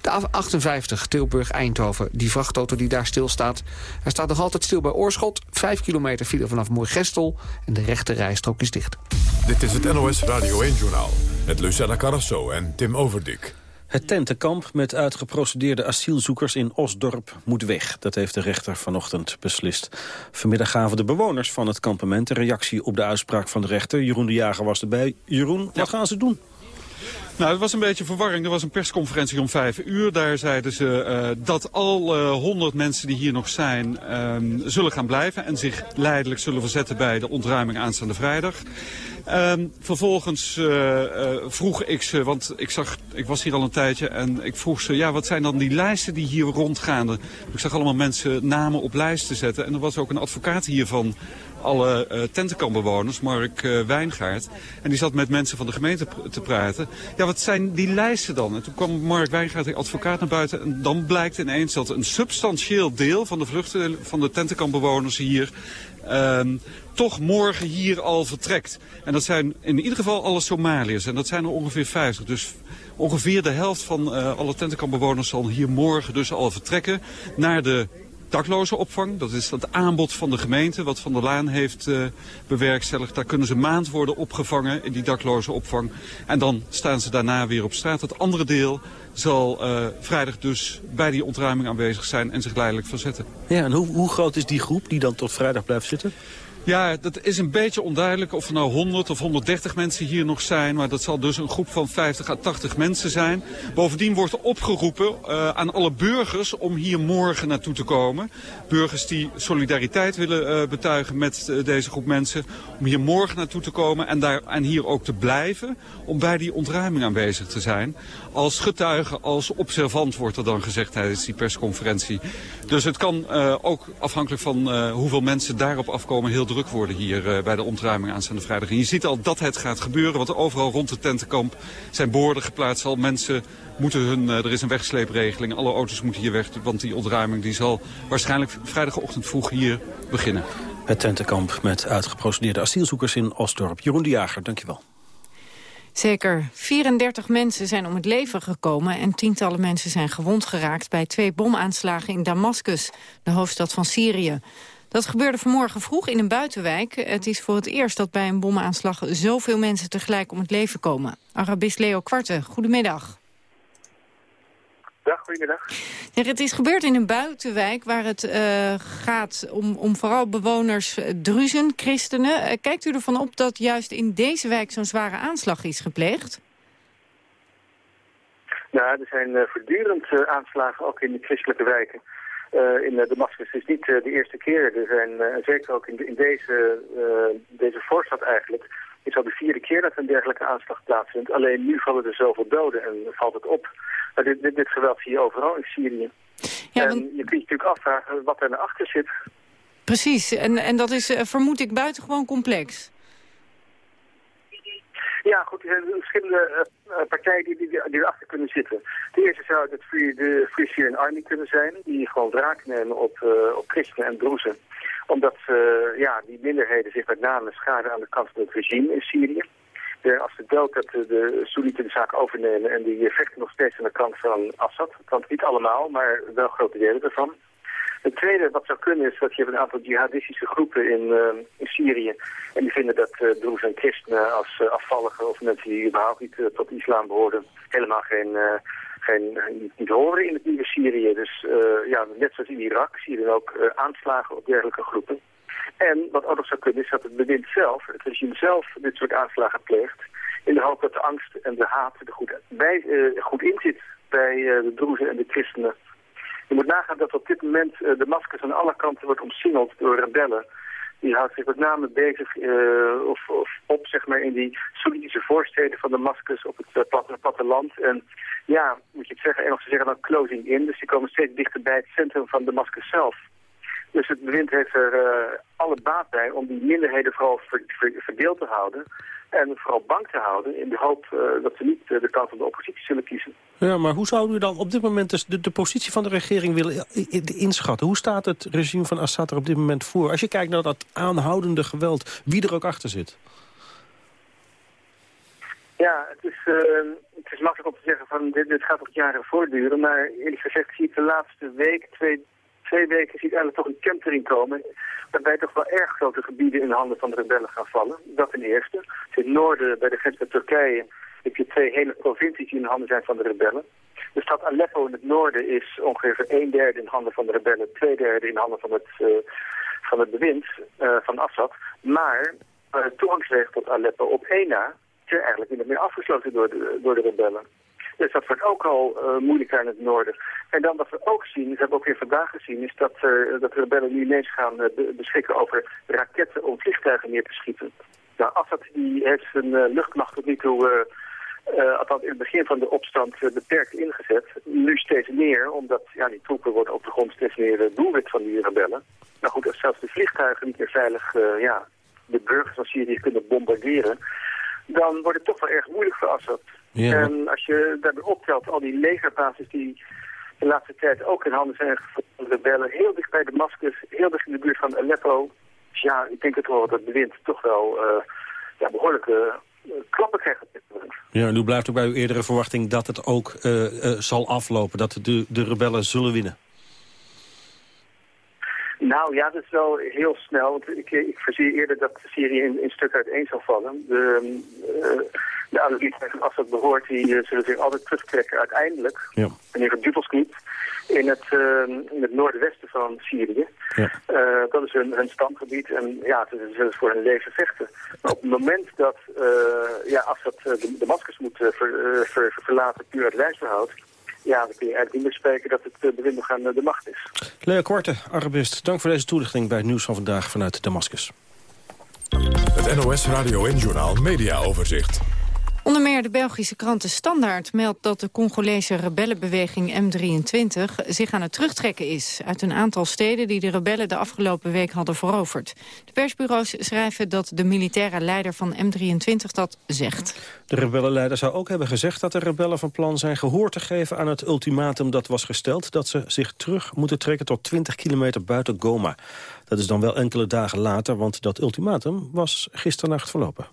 Speaker 3: De A58 Tilburg-Eindhoven, die vrachtauto die daar stilstaat. Hij staat nog altijd stil bij Oorschot. 5 kilometer file vanaf Moergestel en de rechte rijstrook is dicht.
Speaker 1: Dit is het NOS Radio 1-journaal met Lucella Carrasso en Tim Overdik.
Speaker 8: Het tentenkamp met uitgeprocedeerde asielzoekers in Osdorp moet weg. Dat heeft de rechter vanochtend beslist. Vanmiddag gaven de bewoners van het kampement een reactie op de uitspraak van de rechter. Jeroen de Jager was erbij. Jeroen, wat gaan ze doen?
Speaker 35: Nou, het was een beetje verwarring. Er was een persconferentie om vijf uur. Daar zeiden ze uh, dat al uh, honderd mensen die hier nog zijn uh, zullen gaan blijven... en zich leidelijk zullen verzetten bij de ontruiming aanstaande vrijdag. Um, vervolgens uh, vroeg ik ze, want ik, zag, ik was hier al een tijdje en ik vroeg ze... ja, wat zijn dan die lijsten die hier rondgaan? Ik zag allemaal mensen namen op lijsten zetten. En er was ook een advocaat hiervan alle uh, tentenkampbewoners, Mark uh, Wijngaard. En die zat met mensen van de gemeente te praten. Ja, wat zijn die lijsten dan? En toen kwam Mark Wijngaard, de advocaat, naar buiten. En dan blijkt ineens dat een substantieel deel van de vluchten van de tentenkampbewoners hier... Uh, toch morgen hier al vertrekt. En dat zijn in ieder geval alle Somaliërs. En dat zijn er ongeveer 50. Dus ongeveer de helft van uh, alle tentenkampbewoners zal hier morgen dus al vertrekken naar de daklozenopvang. Dat is het aanbod van de gemeente wat Van der Laan heeft uh, bewerkstelligd. Daar kunnen ze maand worden opgevangen in die daklozenopvang. En dan staan ze daarna weer op straat. Het andere deel zal uh, vrijdag dus bij die ontruiming aanwezig zijn en zich leidelijk verzetten.
Speaker 8: Ja, en hoe, hoe groot is die groep die dan tot vrijdag blijft zitten?
Speaker 35: Ja, dat is een beetje onduidelijk of er nou 100 of 130 mensen hier nog zijn. Maar dat zal dus een groep van 50 à 80 mensen zijn. Bovendien wordt er opgeroepen uh, aan alle burgers om hier morgen naartoe te komen. Burgers die solidariteit willen uh, betuigen met uh, deze groep mensen. Om hier morgen naartoe te komen en, daar, en hier ook te blijven. Om bij die ontruiming aanwezig te zijn. Als getuige, als observant wordt er dan gezegd tijdens die persconferentie. Dus het kan ook afhankelijk van hoeveel mensen daarop afkomen heel druk worden hier uh, bij de ontruiming aanstaande vrijdag. En je ziet al dat het gaat gebeuren, want overal rond het tentenkamp zijn borden geplaatst. Al mensen moeten hun, uh, er is een wegsleepregeling, alle auto's moeten hier weg. Want die ontruiming die zal waarschijnlijk vrijdagochtend vroeg hier beginnen.
Speaker 8: Het tentenkamp met uitgeprocedeerde asielzoekers in Osdorp. Jeroen de Jager, dankjewel.
Speaker 9: Zeker 34 mensen zijn om het leven gekomen en tientallen mensen zijn gewond geraakt bij twee bomaanslagen in Damascus, de hoofdstad van Syrië. Dat gebeurde vanmorgen vroeg in een buitenwijk. Het is voor het eerst dat bij een bomaanslag zoveel mensen tegelijk om het leven komen. Arabist Leo Kwarte, goedemiddag.
Speaker 36: Dag, goedemiddag.
Speaker 9: Ja, het is gebeurd in een buitenwijk waar het uh, gaat om, om vooral bewoners uh, druzen, christenen. Uh, kijkt u ervan op dat juist in deze wijk zo'n zware aanslag is gepleegd?
Speaker 36: Nou, er zijn voortdurend aanslagen ook in de christelijke wijken. Uh, in uh, Damascus is niet uh, de eerste keer. Er zijn, zeker ook in, de, in deze, deze voorstad eigenlijk, is al de vierde keer dat een dergelijke aanslag plaatsvindt. Alleen nu vallen er zoveel doden en valt het op. Maar dit, dit, dit geweld zie je overal in Syrië. Ja, en je kunt je natuurlijk afvragen wat er naar achter zit.
Speaker 9: Precies, en, en dat is, vermoed ik, buitengewoon complex.
Speaker 36: Ja, goed, er zijn verschillende partijen die, die, die, erachter kunnen zitten. De eerste zou het Free, de Free Army kunnen zijn, die gewoon wraak nemen op, uh, op christenen en droezen. Omdat uh, ja, die minderheden zich met name schaden aan de kant van het regime in Syrië. De, als de dood dat de, de Soenieten de zaak overnemen en die vechten nog steeds aan de kant van Assad. Want niet allemaal, maar wel grote delen ervan. Het tweede wat zou kunnen is dat je een aantal jihadistische groepen in, uh, in Syrië. En die vinden dat uh, en christenen als uh, afvallige of mensen die überhaupt niet tot islam behoren helemaal geen, geen, niet, niet, horen in het nieuwe Syrië. Dus ja, net zoals in Irak zie je dan ook aanslagen op dergelijke groepen. En wat ook nog zou kunnen is dat het bewind zelf, het regime zelf, dit soort aanslagen pleegt. In de hoop dat de angst en de haat er goed, bij, goed in zit bij de droezen en de christenen. Je moet nagaan dat op dit moment uh, Damascus aan alle kanten wordt omsingeld door rebellen. Die houdt zich met name bezig uh, of, of, op zeg maar, in die Soenitische voorsteden van Damascus op het uh, platteland. En ja, moet je het zeggen, Engels zeggen dan closing in. Dus die komen steeds dichter bij het centrum van Damascus zelf. Dus het bewind heeft er alle baat bij om die minderheden vooral ver, ver, verdeeld te houden. En vooral bang te houden in de hoop uh, dat ze niet uh, de kant van de oppositie zullen kiezen.
Speaker 8: Ja, maar hoe zou u dan op dit moment dus de, de positie van de regering willen inschatten? Hoe staat het regime van Assad er op dit moment voor? Als je kijkt naar dat aanhoudende geweld, wie er ook achter zit.
Speaker 36: Ja, het is, uh, het is makkelijk om te zeggen van dit, dit gaat nog jaren voortduren. Maar eerlijk gezegd zie ik de laatste week, twee, twee weken zie ik eigenlijk toch een kentering komen. Waarbij toch wel erg grote gebieden in handen van de rebellen gaan vallen. Dat ten eerste. In het noorden, bij de grens met Turkije, heb je twee hele provincies die in handen zijn van de rebellen. De stad Aleppo in het noorden is ongeveer een derde in handen van de rebellen, twee derde in handen van het, uh, van het bewind uh, van Assad. Maar uh, het toegangsweg tot Aleppo op één na eigenlijk niet meer afgesloten door door de rebellen. Dus dat wordt ook al uh, moeilijker in het noorden. En dan wat we ook zien, dat hebben we ook weer vandaag gezien, is dat, uh, dat de rebellen nu ineens gaan uh, beschikken over raketten om vliegtuigen neer te schieten. Nou, Assad die heeft zijn luchtmacht tot nu toe, althans in het begin van de opstand, beperkt ingezet. Nu steeds meer, omdat ja, die troepen worden op de grond steeds meer doelwit van die rebellen. Maar goed, als zelfs de vliegtuigen niet meer veilig ja, de burgers van Syrië kunnen bombarderen, dan wordt het toch wel erg moeilijk voor Assad. Ja. En als je daarbij optelt, al die legerbases die de laatste tijd ook in handen zijn van de rebellen, heel dicht bij Damascus, heel dicht in de buurt van Aleppo. Dus ja, ik denk het wel dat de wind toch wel uh, ja, behoorlijke uh, klappen krijgt op dit moment.
Speaker 8: Ja, en nu blijft ook bij uw eerdere verwachting dat het ook uh, zal aflopen, dat de, de rebellen zullen winnen.
Speaker 36: Nou ja, dat is wel heel snel. Want ik, ik voorzie eerder dat Syrië in, in stuk uiteen zal vallen. De, uh, de Alevieten, als dat behoort, die uh, zullen zich altijd terugtrekken uiteindelijk. Ja. Wanneer het duvels niet. in het, in het noordwesten van Syrië. Ja. dat is hun, hun standgebied en ja, ze zullen voor hun leven vechten. Maar op het moment dat ja, Assad de Damascus moet ver, ver, verlaten puur uit lijstverhoud... Ja, dan kun je eigenlijk niet meer spreken dat het bewind nog aan de macht is.
Speaker 8: Leo Korte, Arabist, dank voor deze toelichting bij het nieuws van vandaag vanuit Damascus.
Speaker 1: Het NOS Radio en Journal Media Overzicht.
Speaker 9: Onder meer de Belgische krant De Standaard meldt dat de Congolese rebellenbeweging M23 zich aan het terugtrekken is uit een aantal steden die de rebellen de afgelopen week hadden veroverd. De persbureaus schrijven dat de militaire leider van M23 dat zegt.
Speaker 8: De rebellenleider zou ook hebben gezegd dat de rebellen van plan zijn gehoor te geven aan het ultimatum dat was gesteld dat ze zich terug moeten trekken tot 20 kilometer buiten Goma. Dat is dan wel enkele dagen later, want dat ultimatum was gisternacht verlopen.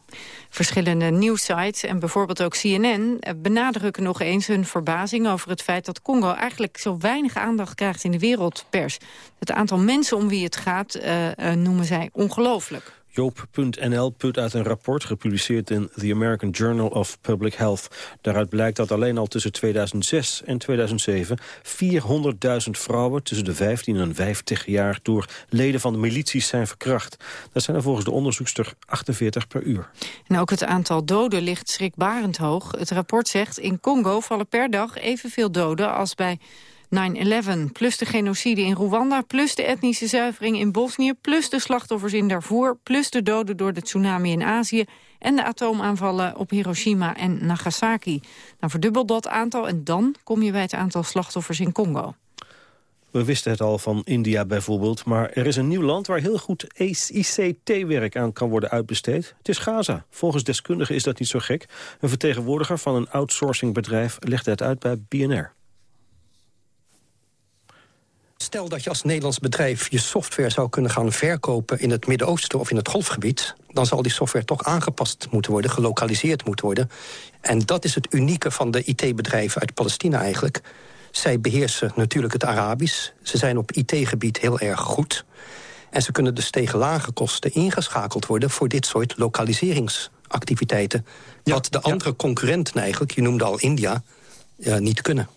Speaker 9: Verschillende nieuwsites en bijvoorbeeld ook CNN benadrukken nog eens hun verbazing over het feit dat Congo eigenlijk zo weinig aandacht krijgt in de wereldpers. Het aantal mensen om wie het gaat uh, uh, noemen zij ongelooflijk.
Speaker 8: Joop.nl put uit een rapport gepubliceerd in The American Journal of Public Health. Daaruit blijkt dat alleen al tussen 2006 en 2007 400.000 vrouwen tussen de 15 en 50 jaar door leden van de milities zijn verkracht. Dat zijn er volgens de onderzoekster 48 per uur.
Speaker 9: En ook het aantal doden ligt schrikbarend hoog. Het rapport zegt in Congo vallen per dag evenveel doden als bij 9-11, plus de genocide in Rwanda... plus de etnische zuivering in Bosnië... plus de slachtoffers in Darfur... plus de doden door de tsunami in Azië... en de atoomaanvallen op Hiroshima en Nagasaki. Dan verdubbelt dat aantal en dan kom je bij het aantal slachtoffers in Congo.
Speaker 8: We wisten het al van India bijvoorbeeld, maar er is een nieuw land waar heel goed ICT-werk aan kan worden uitbesteed. Het is Gaza. Volgens deskundigen is dat niet zo gek. Een vertegenwoordiger van een outsourcingbedrijf legde het uit bij BNR.
Speaker 37: Stel dat je als Nederlands bedrijf je software zou kunnen gaan verkopen... in het Midden-Oosten of in het Golfgebied... dan zal die software toch aangepast moeten worden, gelokaliseerd moeten worden. En dat is het unieke van de IT-bedrijven uit Palestina eigenlijk. Zij beheersen natuurlijk het Arabisch. Ze zijn op IT-gebied heel erg goed. En ze kunnen dus tegen lage kosten ingeschakeld worden... voor dit soort lokaliseringsactiviteiten. wat de andere concurrenten eigenlijk, je noemde al India, niet kunnen.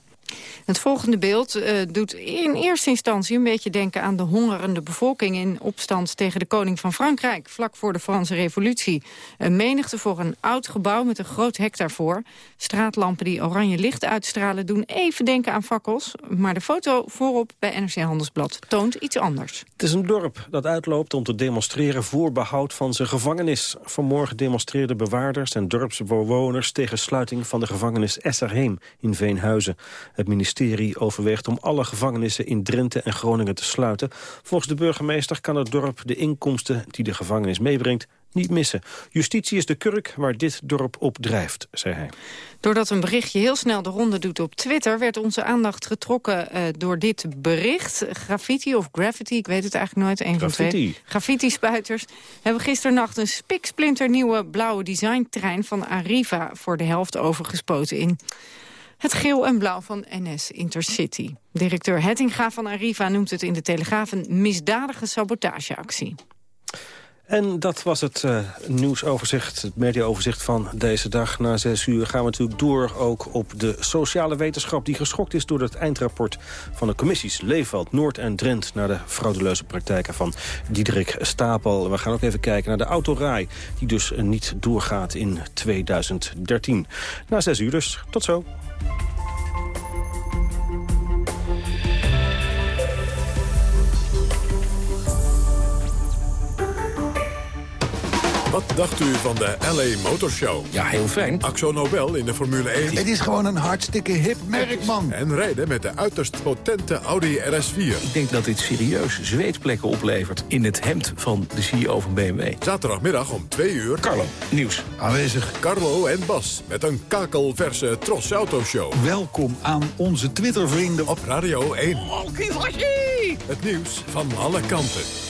Speaker 9: Het volgende beeld uh, doet in eerste instantie een beetje denken aan de hongerende bevolking in opstand tegen de koning van Frankrijk, vlak voor de Franse revolutie. Een menigte voor een oud gebouw met een groot hek daarvoor. Straatlampen die oranje licht uitstralen doen even denken aan fakkels, maar de foto voorop bij NRC Handelsblad toont iets anders.
Speaker 8: Het is een dorp dat uitloopt om te demonstreren voor behoud van zijn gevangenis. Vanmorgen demonstreerden bewaarders en dorpsbewoners tegen sluiting van de gevangenis Esserheem in Veenhuizen. Het ministerie overweegt om alle gevangenissen in Drenthe en Groningen te sluiten. Volgens de burgemeester kan het dorp de inkomsten die de gevangenis meebrengt niet missen. Justitie is de kurk waar dit dorp op drijft, zei hij.
Speaker 9: Doordat een berichtje heel snel de ronde doet op Twitter... werd onze aandacht getrokken uh, door dit bericht. Graffiti of graffiti, ik weet het eigenlijk nooit. Een
Speaker 8: graffiti.
Speaker 9: Van twee. Graffiti-spuiters hebben gisternacht een spiksplinternieuwe blauwe designtrein van Arriva... voor de helft overgespoten in het geel en blauw van NS Intercity. Directeur Hettinga van Arriva noemt het in de Telegraaf... een misdadige sabotageactie.
Speaker 8: En dat was het uh, nieuwsoverzicht, het mediaoverzicht van deze dag. Na zes uur gaan we natuurlijk door ook op de sociale wetenschap... die geschokt is door het eindrapport van de commissies Leefveld, Noord en Drent... naar de fraudeleuze praktijken van Diederik Stapel. We gaan ook even kijken naar de autorij, die dus niet doorgaat in 2013. Na zes uur dus. Tot zo.
Speaker 1: Wat dacht u van de LA Motor Show?
Speaker 38: Ja, heel fijn.
Speaker 1: Axo Nobel in de Formule 1.
Speaker 39: Het is gewoon een hartstikke hip merk, man.
Speaker 1: En rijden met de uiterst potente Audi RS4.
Speaker 38: Ik denk dat dit serieus zweetplekken oplevert in het hemd van de CEO van BMW.
Speaker 1: Zaterdagmiddag om 2 uur.
Speaker 38: Carlo, nieuws.
Speaker 39: Aanwezig.
Speaker 1: Carlo en Bas met een kakelverse Tros Autoshow.
Speaker 39: Welkom aan onze Twitter-vrienden
Speaker 1: op Radio 1.
Speaker 38: Oh,
Speaker 1: het nieuws van alle kanten.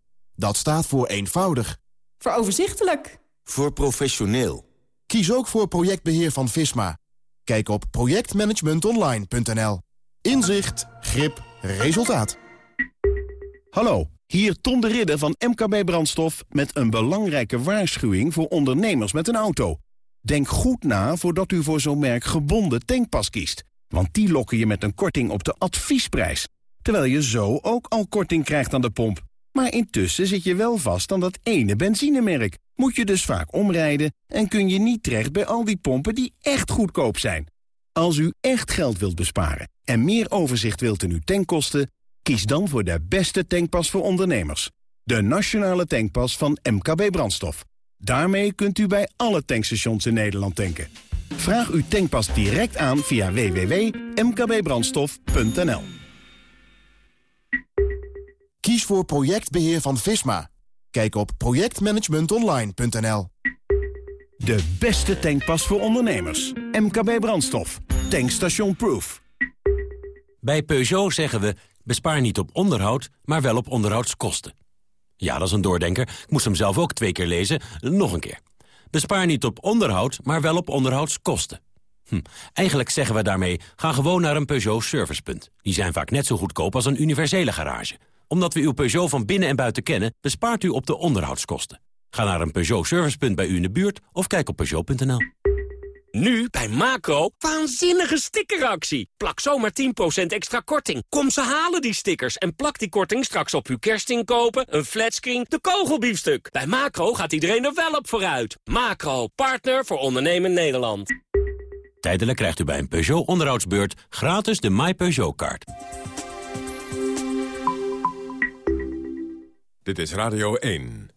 Speaker 40: Dat staat voor eenvoudig.
Speaker 41: Voor overzichtelijk.
Speaker 40: Voor professioneel. Kies ook voor projectbeheer van Visma. Kijk op projectmanagementonline.nl. Inzicht, grip, resultaat.
Speaker 7: Hallo, hier Tom de Ridder van MKB Brandstof... met een belangrijke waarschuwing voor ondernemers met een auto. Denk goed na voordat u voor zo'n merk gebonden tankpas kiest. Want die lokken je met een korting op de adviesprijs. Terwijl je zo ook al korting krijgt aan de pomp. Maar intussen zit je wel vast aan dat ene benzinemerk. Moet je dus vaak omrijden en kun je niet terecht bij al die pompen die echt goedkoop zijn. Als u echt geld wilt besparen en meer overzicht wilt in uw tankkosten... kies dan voor de beste tankpas voor ondernemers. De Nationale Tankpas van MKB Brandstof. Daarmee kunt u bij alle tankstations in Nederland tanken. Vraag uw tankpas direct aan via www.mkbbrandstof.nl.
Speaker 40: Kies voor projectbeheer van Visma. Kijk op projectmanagementonline.nl.
Speaker 7: De beste tankpas voor ondernemers. MKB Brandstof. Tankstation Proof.
Speaker 42: Bij Peugeot zeggen we, bespaar niet op onderhoud, maar wel op onderhoudskosten. Ja, dat is een doordenker. Ik moest hem zelf ook twee keer lezen. Nog een keer. Bespaar niet op onderhoud, maar wel op onderhoudskosten. Hm. Eigenlijk zeggen we daarmee, ga gewoon naar een Peugeot servicepunt. Die zijn vaak net zo goedkoop als een universele garage. Omdat we uw Peugeot van binnen en buiten kennen, bespaart u op de onderhoudskosten. Ga naar een Peugeot servicepunt bij u in de buurt of kijk op Peugeot.nl.
Speaker 43: Nu bij Macro, waanzinnige stickeractie. Plak zomaar 10% extra korting. Kom ze halen die stickers en plak die korting straks op uw kerstinkopen, een flatscreen, de kogelbiefstuk. Bij Macro gaat iedereen er wel op vooruit. Macro, partner voor ondernemen Nederland.
Speaker 42: Tijdelijk krijgt u bij een Peugeot onderhoudsbeurt gratis de My Peugeot kaart.
Speaker 1: Dit is Radio 1.